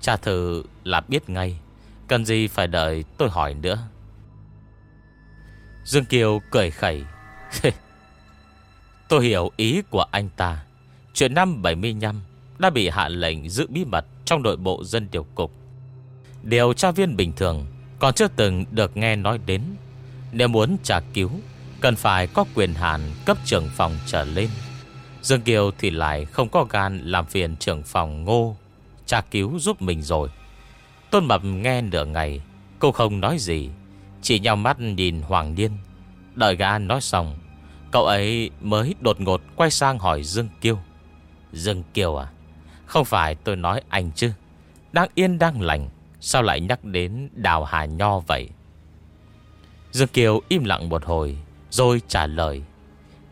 Cha thử là biết ngay, Cần gì phải đợi tôi hỏi nữa. Dương Kiều cười khẩy. Tôi hiểu ý của anh ta. Chuyện năm 75 Đã bị hạ lệnh giữ bí mật Trong nội bộ dân điều cục. Điều tra viên bình thường Còn chưa từng được nghe nói đến. Nếu muốn trả cứu, Cần phải có quyền hạn cấp trưởng phòng trở lên. Dương Kiều thì lại không có gan Làm phiền trưởng phòng ngô Trả cứu giúp mình rồi. Tôn Mập nghe nửa ngày, Cô không nói gì. Chỉ nhau mắt nhìn Hoàng Niên. Đợi gã nói xong, Cậu ấy mới đột ngột quay sang hỏi Dương Kiêu. Dương Kiều à Không phải tôi nói anh chứ? Đang yên đang lành, Sao lại nhắc đến đào hà nho vậy? Dương Kiều im lặng một hồi, Rồi trả lời.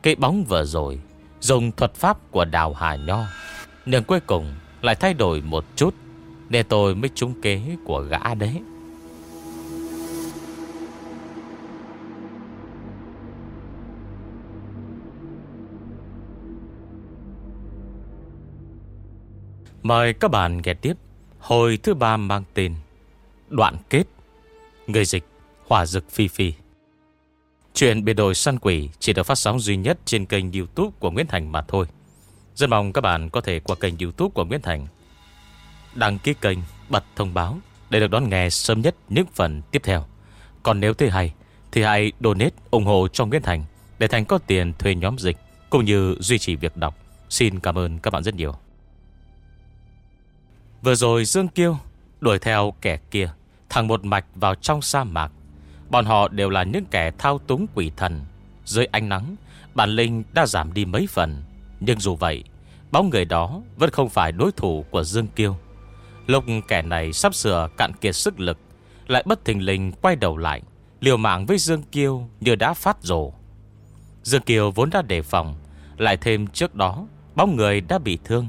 Cây bóng vừa rồi, Dùng thuật pháp của đào hà nho, Nhưng cuối cùng lại thay đổi một chút để tôi mới trúng kế của gã đấy. Mời các bạn nghe tiếp Hồi thứ ba mang tên Đoạn kết Người dịch, Hỏa dực phi phi. Chuyện biệt đổi săn quỷ Chỉ được phát sóng duy nhất trên kênh youtube của Nguyễn Thành mà thôi. Rất mong các bạn có thể qua kênh youtube của Nguyễn Thành, Đăng ký kênh, Bật thông báo Để được đón nghe sớm nhất những phần tiếp theo. Còn nếu thấy hay, Thì hãy donate, ủng hộ cho Nguyễn Thành Để Thành có tiền thuê nhóm dịch Cũng như duy trì việc đọc. Xin cảm ơn các bạn rất nhiều. Vừa rồi Dương Kiêu đuổi theo kẻ kia, Thẳng một mạch vào trong sa mạc. Bọn họ đều là những kẻ thao túng quỷ thần. Dưới ánh nắng, Bản linh đã giảm đi mấy phần. Nhưng dù vậy, Bóng người đó vẫn không phải đối thủ của Dương Kiêu. Lúc kẻ này sắp sửa cạn kiệt sức lực, Lại bất thình lình quay đầu lại, Liều mạng với Dương Kiêu như đã phát rổ. Dương Kiều vốn đã đề phòng, Lại thêm trước đó, Bóng người đã bị thương.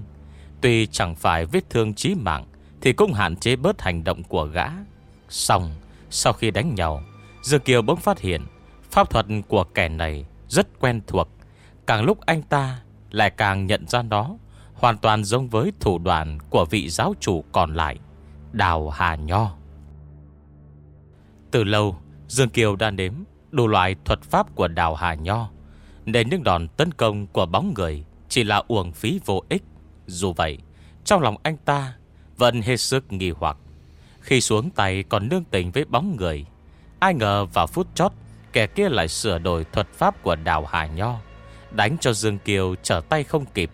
Tuy chẳng phải vết thương chí mạng, Thì cũng hạn chế bớt hành động của gã. Xong, Sau khi đánh nhau Dương Kiều bỗng phát hiện Pháp thuật của kẻ này rất quen thuộc. Càng lúc anh ta Lại càng nhận ra nó, Hoàn toàn giống với thủ đoạn Của vị giáo chủ còn lại, Đào Hà Nho. Từ lâu Dương Kiều đã nếm đủ loại thuật pháp của Đào Hà Nho, Nên những đòn tấn công của bóng người Chỉ là uổng phí vô ích dù vậy, Trong lòng anh ta Vẫn hết sức nghi hoặc. Khi xuống tay còn nương tình với bóng người, Ai ngờ vào phút chót, Kẻ kia lại sửa đổi thuật pháp của đào Hà Nho, Đánh cho Dương Kiều trở tay không kịp.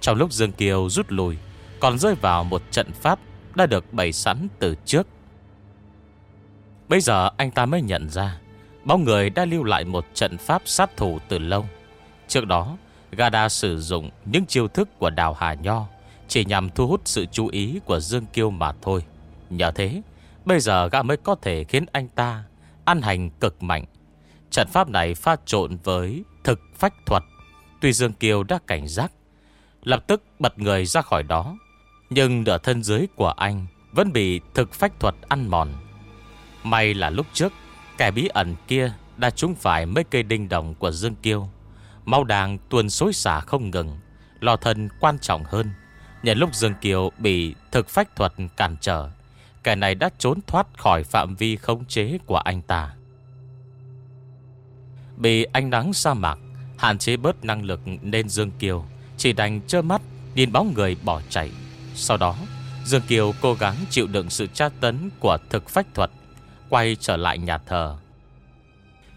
Trong lúc Dương Kiều rút lui, Còn rơi vào một trận pháp Đã được bày sẵn từ trước. Bây giờ anh ta mới nhận ra, Bóng người đã lưu lại một trận pháp sát thủ từ lâu. Trước đó Gada sử dụng những chiêu thức của Đào Hà Nho Chỉ nhằm thu hút sự chú ý của Dương Kiêu mà thôi. Nhờ thế, Bây giờ gã mới có thể khiến anh ta Ăn hành cực mạnh. Trận pháp này pha trộn với thực phách thuật. Tuy Dương Kiều đã cảnh giác, Lập tức bật người ra khỏi đó, Nhưng nửa thân dưới của anh Vẫn bị thực phách thuật ăn mòn. May là lúc trước, Kẻ bí ẩn kia Đã trúng phải mấy cây đinh đồng của Dương Kiêu. Mau đàng tuần xối xả không ngừng Lò thân quan trọng hơn. Nhận lúc Dương Kiều bị thực phách thuật cản trở, Kẻ này đã trốn thoát khỏi phạm vi khống chế của anh ta. Bị ánh nắng sa mạc, Hạn chế bớt năng lực nên Dương Kiều Chỉ đành trơ mắt Nhìn bóng người bỏ chạy. Sau đó, Dương Kiều cố gắng chịu đựng sự tra tấn Của thực phách thuật, Quay trở lại nhà thờ.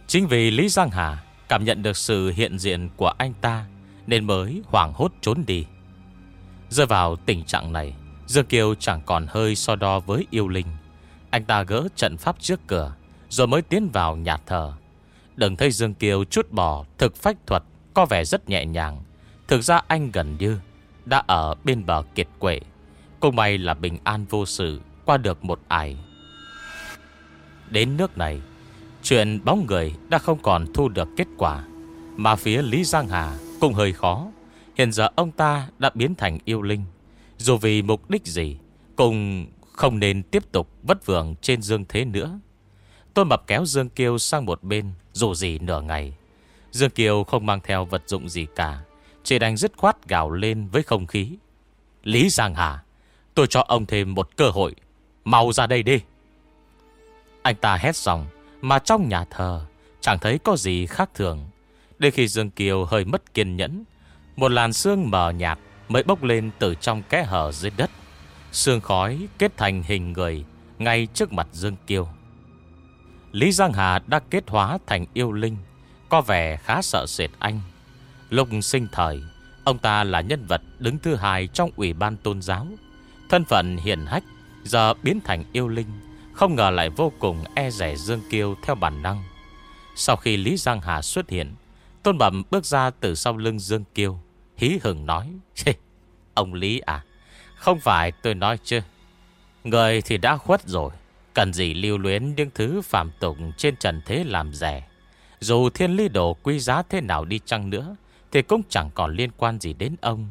Chính vì Lý Giang Hà Cảm nhận được sự hiện diện của anh ta, Nên mới hoảng hốt trốn đi. Rơi vào tình trạng này, Dương Kiều chẳng còn hơi so đo với yêu linh. Anh ta gỡ trận pháp trước cửa, Rồi mới tiến vào nhà thờ. Đừng thấy Dương Kiều chút bỏ Thực phách thuật, có vẻ rất nhẹ nhàng. Thực ra anh gần như Đã ở bên bờ kiệt quệ. Cũng may là bình an vô sự, Qua được một ải. Đến nước này Chuyện bóng người đã không còn thu được kết quả, Mà phía Lý Giang Hà cũng hơi khó. Hiện giờ ông ta đã biến thành yêu linh. Dù vì mục đích gì, Cũng không nên tiếp tục vất vưởng trên Dương Thế nữa. Tôi mập kéo Dương Kiêu sang một bên, Dù gì nửa ngày. Dương Kiều không mang theo vật dụng gì cả, Chỉ đành dứt khoát gào lên với không khí. Lý Giang Hà, Tôi cho ông thêm một cơ hội, Mau ra đây đi. Anh ta hét xong mà trong nhà thờ Chẳng thấy có gì khác thường. Đến khi Dương Kiều hơi mất kiên nhẫn, Một làn xương mờ nhạt Mới bốc lên từ trong kẽ hở dưới đất. Xương khói kết thành hình người Ngay trước mặt Dương Kiều. Lý Giang Hà đã kết hóa thành yêu linh, Có vẻ khá sợ sệt anh. Lúc sinh thời, Ông ta là nhân vật đứng thứ hai Trong ủy ban tôn giáo. Thân phận hiền hách Giờ biến thành yêu linh. Không ngờ lại vô cùng e rẻ Dương Kiêu theo bản năng. Sau khi Lý Giang Hà xuất hiện, Tôn Bẩm bước ra từ sau lưng Dương Kiêu, Hí hừng nói Ông Lý à Không phải tôi nói chứ. Người thì đã khuất rồi, Cần gì lưu luyến những thứ phạm tục Trên trần thế làm rẻ. Dù thiên lý đồ quý giá thế nào đi chăng nữa, Thì cũng chẳng còn liên quan gì đến ông.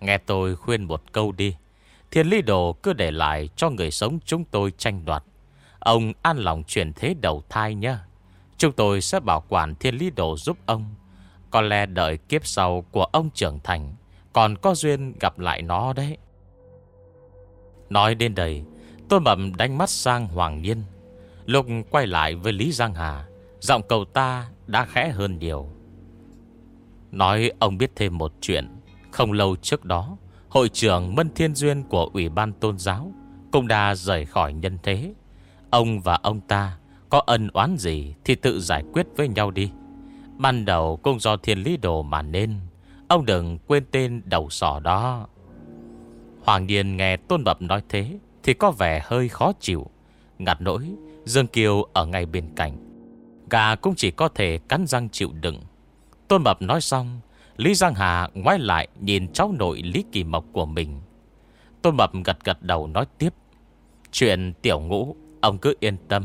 Nghe tôi khuyên một câu đi, Thiên lý đồ cứ để lại cho người sống chúng tôi tranh đoạt. Ông an lòng chuyển thế đầu thai nhé Chúng tôi sẽ bảo quản thiên lý đồ giúp ông. Có lẽ đợi kiếp sau của ông trưởng thành, Còn có duyên gặp lại nó đấy. Nói đến đây Tôi mầm đánh mắt sang Hoàng Nhiên. Lục quay lại với Lý Giang Hà, Giọng cầu ta đã khẽ hơn nhiều. Nói ông biết thêm một chuyện. Không lâu trước đó, Hội trưởng Mân Thiên Duyên của Ủy ban Tôn giáo Cũng đã rời khỏi nhân thế. Ông và ông ta Có ân oán gì Thì tự giải quyết với nhau đi Ban đầu cũng do thiên lý đồ mà nên Ông đừng quên tên đầu sỏ đó Hoàng Điền nghe Tôn Bập nói thế Thì có vẻ hơi khó chịu Ngặt nỗi Dương Kiều ở ngay bên cạnh Gà cũng chỉ có thể cắn răng chịu đựng Tôn Bập nói xong Lý Giang Hà ngoái lại nhìn cháu nội Lý Kỳ Mộc của mình. Tôn bập gật gật đầu nói tiếp. Chuyện tiểu ngũ, ông cứ yên tâm.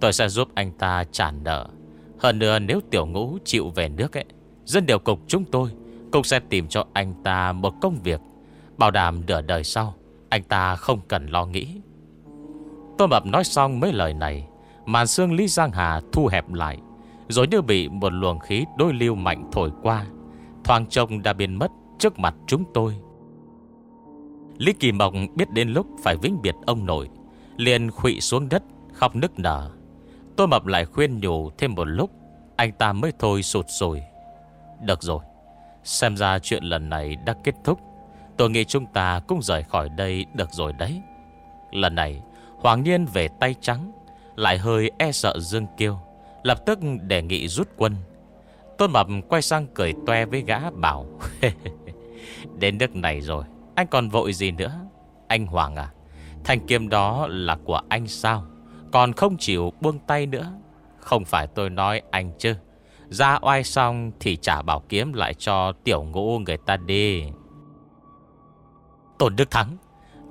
Tôi sẽ giúp anh ta trả nợ. Hơn nữa nếu tiểu ngũ chịu về nước ấy, dân điều cục chúng tôi cũng sẽ tìm cho anh ta một công việc. Bảo đảm nửa đời sau, anh ta không cần lo nghĩ. Tôi Mập nói xong mấy lời này, màn xương Lý Giang Hà thu hẹp lại. Rồi như bị một luồng khí đối lưu mạnh thổi qua Thoáng trông đã biến mất trước mặt chúng tôi Lý Kỳ Mộng biết đến lúc phải vĩnh biệt ông nội Liền khụy xuống đất, Khóc nức nở. Tôi mập lại khuyên nhủ thêm một lúc, Anh ta mới thôi sụt sùi. Được rồi, Xem ra chuyện lần này đã kết thúc. Tôi nghĩ chúng ta cũng rời khỏi đây được rồi đấy. Lần này, Hoàng Niên về tay trắng, Lại hơi e sợ Dương Kiêu, Lập tức đề nghị rút quân. Tôn Mập quay sang cười toe với gã, bảo, Đến nước này rồi, Anh còn vội gì nữa, Anh Hoàng à? Thanh kiếm đó là của anh sao? Còn không chịu buông tay nữa. Không phải tôi nói anh chứ. Ra oai xong thì trả bảo kiếm lại cho tiểu ngũ người ta đi. Tôn Đức Thắng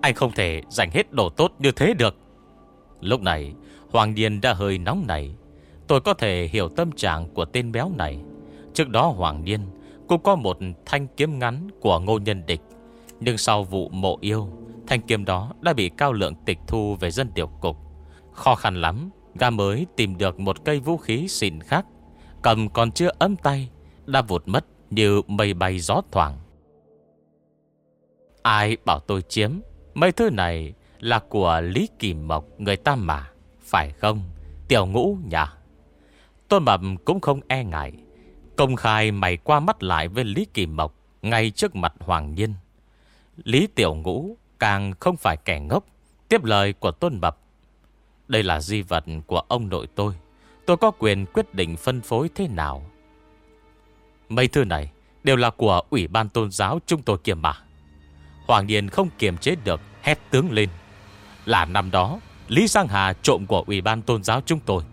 Anh không thể giành hết đồ tốt như thế được. Lúc này Hoàng Điền đã hơi nóng nảy. Tôi có thể hiểu tâm trạng của tên béo này. Trước đó Hoàng Điên cũng có một thanh kiếm ngắn của ngô nhân địch. Nhưng sau vụ mộ yêu, thanh kiếm đó đã bị cao lượng tịch thu về dân tiểu cục. Khó khăn lắm, gà mới tìm được một cây vũ khí xịn khác. Cầm còn chưa ấm tay, đã vụt mất như mây bay gió thoảng. Ai bảo tôi chiếm Mấy thứ này là của Lý Kỳ Mộc người ta mà Phải không Tiểu ngũ nhà Tôn Mập cũng không e ngại Công khai mày qua mắt lại với Lý Kỳ Mộc Ngay trước mặt Hoàng Nhiên Lý Tiểu Ngũ càng không phải kẻ ngốc. Tiếp lời của Tôn Bập. Đây là di vật của ông nội tôi. Tôi có quyền quyết định phân phối thế nào? Mấy thứ này Đều là của Ủy ban tôn giáo chúng tôi kiềm mà. Hoàng niên không kiềm chế được, Hét tướng lên. Là năm đó, Lý Giang Hà trộm của Ủy ban tôn giáo chúng tôi.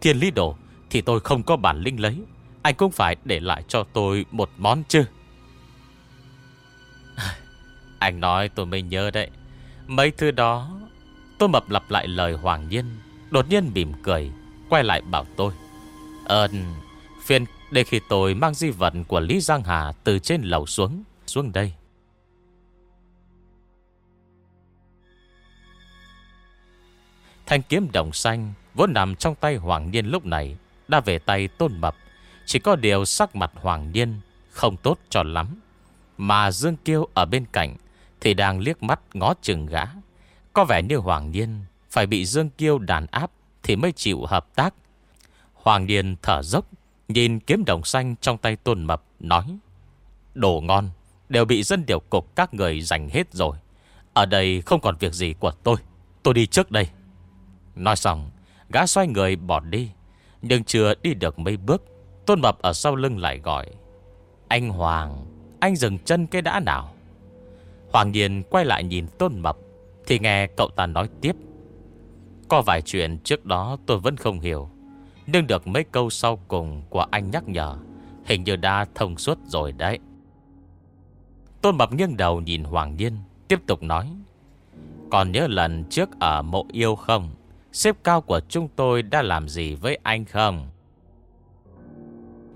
Thiên lý đổ Thì tôi không có bản linh lấy. Anh cũng phải để lại cho tôi một món chứ. Anh nói tôi mới nhớ đấy. Mấy thứ đó, Tôi mập lặp lại lời Hoàng Nhiên, Đột nhiên mỉm cười, Quay lại bảo tôi. Ơn Phiền để khi tôi mang di vật của Lý Giang Hà Từ trên lầu xuống Xuống đây. Thanh kiếm đồng xanh Vốn nằm trong tay Hoàng nhiên lúc này Đã về tay Tôn Mập. Chỉ có điều sắc mặt Hoàng nhiên Không tốt cho lắm, Mà Dương Kiêu ở bên cạnh thì đang liếc mắt ngó chừng gã. Có vẻ như Hoàng Niên Phải bị Dương Kiêu đàn áp Thì mới chịu hợp tác. Hoàng Niên thở dốc, Nhìn kiếm đồng xanh trong tay Tôn Mập, Nói, Đồ ngon, Đều bị dân điều cục các người giành hết rồi. Ở đây không còn việc gì của tôi Tôi đi trước đây. Nói xong, Gã xoay người bỏ đi, Nhưng chưa đi được mấy bước, Tôn Mập ở sau lưng lại gọi, Anh Hoàng, Anh dừng chân cái đã nào? Hoàng Nhiên quay lại nhìn Tôn Mập, Thì nghe cậu ta nói tiếp. Có vài chuyện trước đó tôi vẫn không hiểu, Nhưng được mấy câu sau cùng của anh nhắc nhở, Hình như đã thông suốt rồi đấy. Tôn Mập nghiêng đầu nhìn Hoàng Nhiên, Tiếp tục nói, Còn nhớ lần trước ở mộ yêu không? Xếp cao của chúng tôi đã làm gì với anh không?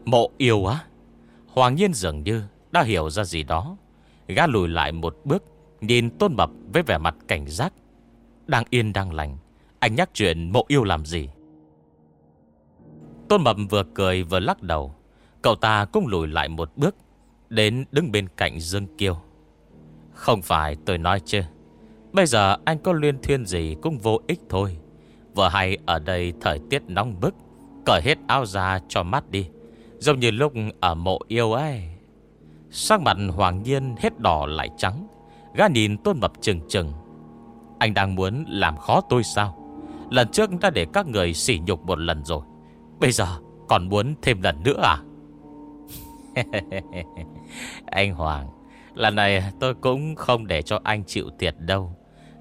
Mộ yêu á? Hoàng Nhiên dường như đã hiểu ra gì đó. Gã lùi lại một bước, Nhìn Tôn Mập với vẻ mặt cảnh giác. Đang yên, đang lành, Anh nhắc chuyện mộ yêu làm gì? Tôn Mập vừa cười vừa lắc đầu. Cậu ta cũng lùi lại một bước, Đến đứng bên cạnh Dương Kiêu. Không phải tôi nói chứ, Bây giờ anh có liên thuyên gì cũng vô ích thôi. Vừa hay ở đây thời tiết nóng bức, Cởi hết áo ra cho mắt đi. Giống như lúc ở mộ yêu ấy. Sắc mặt hoàng nhiên hết đỏ lại trắng, Gã nhìn tôn mập chừng chừng Anh đang muốn làm khó tôi sao? Lần trước đã để các người sỉ nhục một lần rồi, Bây giờ còn muốn thêm lần nữa à? Anh Hoàng, Lần này tôi cũng không để cho anh chịu thiệt đâu.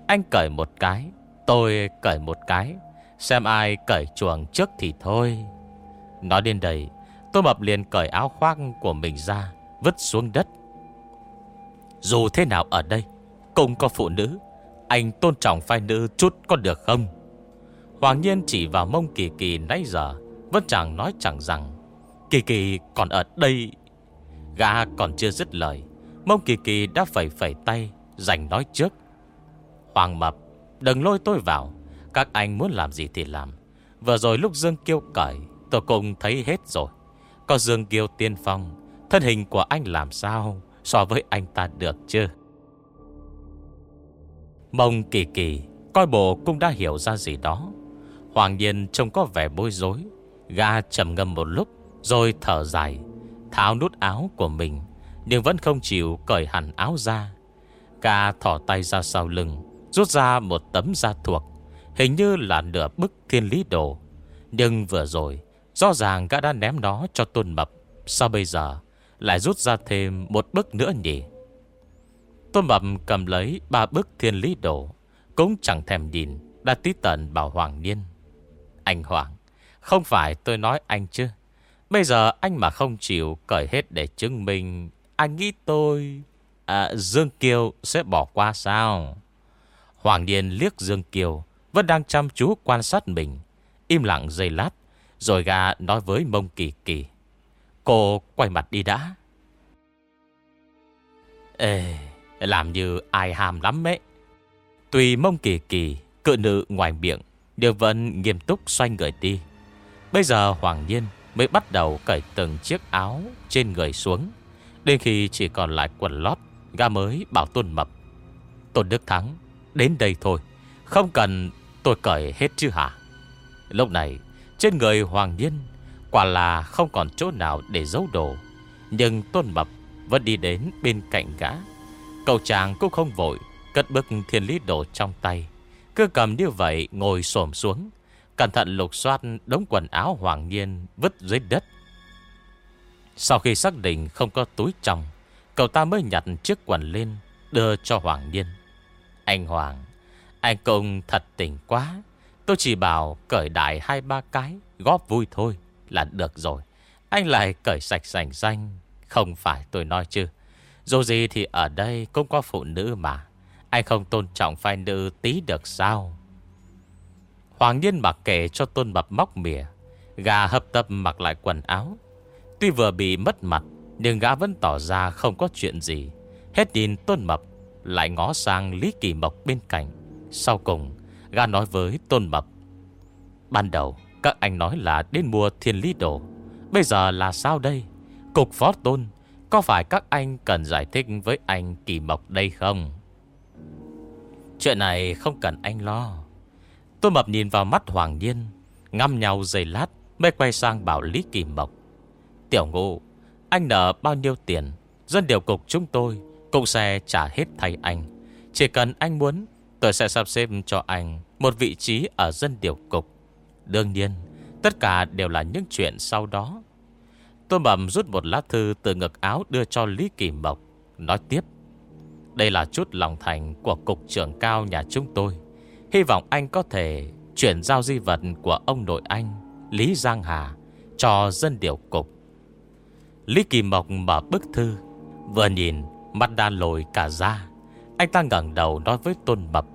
Anh cởi một cái, Tôi cởi một cái, Xem ai cởi chuồng trước thì thôi. Nói đến đây Tôi mập liền cởi áo khoác của mình ra Vứt xuống đất. Dù thế nào ở đây, Cũng có phụ nữ, Anh tôn trọng phai nữ chút có được không? Hoàng nhiên chỉ vào mông kỳ kỳ nãy giờ, Vẫn chẳng nói chẳng rằng, Kỳ kỳ còn ở đây. Gã còn chưa dứt lời, Mông kỳ kỳ đã phẩy phẩy tay Dành nói trước. Hoàng mập, Đừng lôi tôi vào, Các anh muốn làm gì thì làm. Vừa rồi lúc Dương Kiêu cởi, Tôi cũng thấy hết rồi. Có Dương Kiêu tiên phong Thân hình của anh làm sao So với anh ta được chứ? Mông kỳ kỳ, Coi bộ cũng đã hiểu ra gì đó. Hoàng nhiên trông có vẻ bối rối. Gà trầm ngâm một lúc, Rồi thở dài, Tháo nút áo của mình, Nhưng vẫn không chịu cởi hẳn áo ra. Gà thỏ tay ra sau lưng, Rút ra một tấm da thuộc, Hình như là nửa bức thiên lý đồ. Nhưng vừa rồi, Rõ ràng gã đã ném nó cho tôn mập. Sao bây giờ? Lại rút ra thêm một bức nữa nhỉ? Tôn mập cầm lấy Ba bức thiên lý đồ Cũng chẳng thèm nhìn Đã tí tận bảo Hoàng Niên. Anh Hoàng Không phải tôi nói anh chứ? Bây giờ anh mà không chịu cởi hết để chứng minh Anh nghĩ tôi à, Dương Kiều sẽ bỏ qua sao? Hoàng Niên liếc Dương Kiều Vẫn đang chăm chú quan sát mình Im lặng giây lát Rồi gà nói với mông kỳ kỳ. Cô quay mặt đi đã Ê Làm như ai hàm lắm ấy Tùy mông kỳ kỳ Cự nữ ngoài miệng Đều vẫn nghiêm túc xoay người đi Bây giờ Hoàng Nhiên mới bắt đầu cởi từng chiếc áo trên người xuống. Đến khi chỉ còn lại quần lót, ga mới bảo Tôn Mập. Tôn Đức Thắng, đến đây thôi. Không cần tôi cởi hết chứ hả? Lúc này, trên người Hoàng Nhiên quả là không còn chỗ nào để giấu đồ. Nhưng Tôn Mập vẫn đi đến bên cạnh gã. Cậu chàng cũng không vội, cất bức thiên lý đồ trong tay. Cứ cầm như vậy ngồi xổm xuống Cẩn thận lục soát đống quần áo Hoàng Nhiên vứt dưới đất. Sau khi xác định không có túi trong, cậu ta mới nhặt chiếc quần lên đưa cho Hoàng niên. Anh Hoàng Anh công thật tình quá Tôi chỉ bảo cởi đại hai ba cái Góp vui thôi là được rồi. Anh lại cởi sạch sành xanh. Không phải tôi nói chứ. Dù gì thì ở đây cũng có phụ nữ mà. Anh không tôn trọng phai nữ tí được sao? Hoàng Nhiên mặc kệ cho tôn mập móc mỉa. Gà hấp tập mặc lại quần áo. Tuy vừa bị mất mặt, Nhưng gã vẫn tỏ ra không có chuyện gì. Hết nhìn tôn mập, Lại ngó sang Lý Kỳ Mộc bên cạnh. Sau cùng, Gã nói với tôn mập, Ban đầu các anh nói là đến mua thiên lý đồ. Bây giờ là sao đây? Cục phó tôn, Có phải các anh cần giải thích với anh Kỳ Mộc đây không? Chuyện này không cần anh lo. Tôi mập nhìn vào mắt Hoàng Nhiên, Ngăm nhau giây lát Mới quay sang bảo Lý Kỳ Mộc. Tiểu ngụ Anh nợ bao nhiêu tiền? Dân điều cục chúng tôi Cũng sẽ trả hết thay anh. Chỉ cần anh muốn, Tôi sẽ sắp xếp cho anh Một vị trí ở dân điều cục. Đương nhiên, Tất cả đều là những chuyện sau đó. Tôi mầm rút một lá thư từ ngực áo đưa cho Lý Kỳ Mộc, Nói tiếp. Đây là chút lòng thành của cục trưởng cao nhà chúng tôi. Hy vọng anh có thể chuyển giao di vật của ông nội anh, Lý Giang Hà, cho dân điều cục. Lý Kỳ Mộc mở bức thư, Vừa nhìn, mắt đa lồi cả ra Anh ta ngẩng đầu nói với Tôn Mập,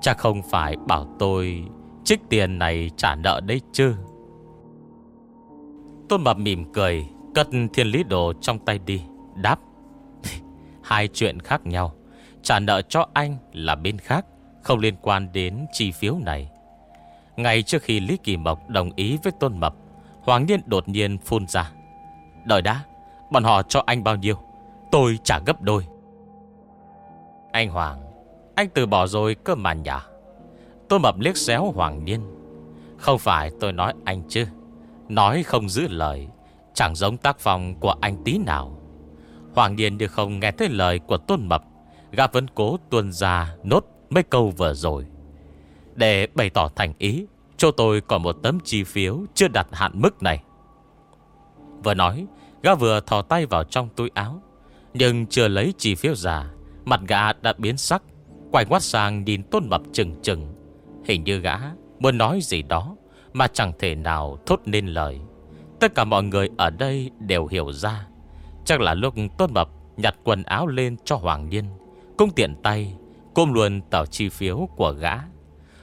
Chắc không phải bảo tôi Trích tiền này trả nợ đấy chứ? Tôn Mập mỉm cười, Cất thiên lý đồ trong tay đi, Đáp. Hai chuyện khác nhau, Trả nợ cho anh là bên khác, Không liên quan đến chi phiếu này. Ngày trước khi Lý Kỳ Mộc đồng ý với Tôn Mập, Hoàng Niên đột nhiên phun ra. Đợi đã, Bọn họ cho anh bao nhiêu? Tôi trả gấp đôi. Anh Hoàng, Anh từ bỏ rồi cơ mà nhả Tôi mập liếc xéo Hoàng Niên. Không phải tôi nói anh chứ. Nói không giữ lời, Chẳng giống tác phong của anh tí nào. Hoàng Niên như không nghe thấy lời của Tôn Mập, Gã vẫn cố tuôn ra nốt mấy câu vừa rồi. Để bày tỏ thành ý, Cho tôi còn một tấm chi phiếu Chưa đặt hạn mức này. Vừa nói, Gã vừa thò tay vào trong túi áo, Nhưng chưa lấy chi phiếu ra, Mặt gã đã biến sắc, Quay quát sang nhìn Tôn Mập chừng chừng. Hình như gã muốn nói gì đó Mà chẳng thể nào thốt nên lời. Tất cả mọi người ở đây đều hiểu ra. Chắc là lúc Tôn Mập nhặt quần áo lên cho Hoàng Nhiên, Cũng tiện tay Côm luôn tờ chi phiếu của gã.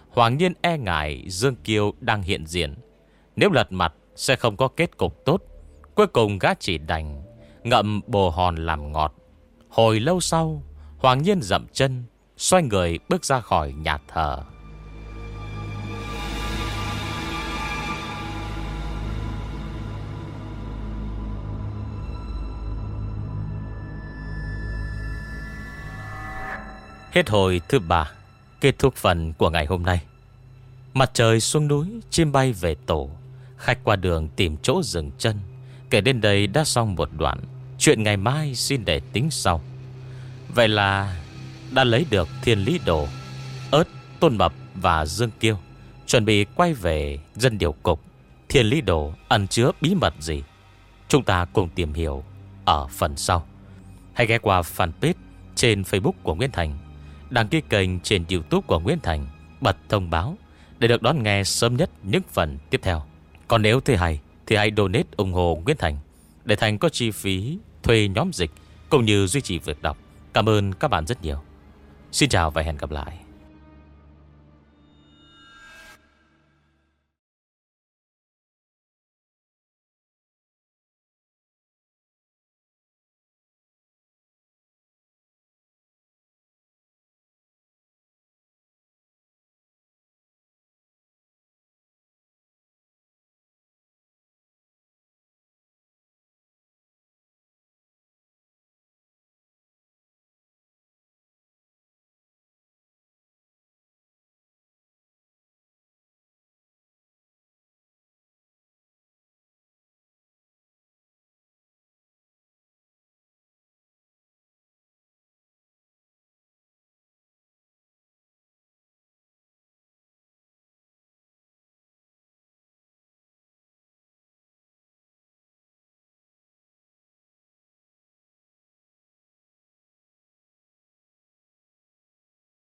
Hoàng Nhiên e ngại Dương Kiêu đang hiện diện. Nếu lật mặt sẽ không có kết cục tốt. Cuối cùng gã chỉ đành Ngậm bồ hòn làm ngọt. Hồi lâu sau, Hoàng Nhiên dậm chân, Xoay người bước ra khỏi nhà thờ. Hết hồi thứ ba, Kết thúc phần của ngày hôm nay. Mặt trời xuống núi, Chim bay về tổ. Khách qua đường tìm chỗ dừng chân. Kể đến đây đã xong một đoạn. Chuyện ngày mai xin để tính sau. Vậy là Đã lấy được thiên lý đồ, ớt, tôn mập và dương kiêu. Chuẩn bị quay về dân điều cục. Thiên lý đồ ẩn chứa bí mật gì? Chúng ta cùng tìm hiểu Ở phần sau. Hãy ghé qua fanpage trên Facebook của Nguyễn Thành. Đăng ký kênh trên youtube của Nguyễn Thành, Bật thông báo Để được đón nghe sớm nhất những phần tiếp theo. Còn nếu thấy hay Thì hãy donate ủng hộ Nguyễn Thành Để Thành có chi phí thuê nhóm dịch Cũng như duy trì việc đọc. Cảm ơn các bạn rất nhiều. Xin chào và hẹn gặp lại.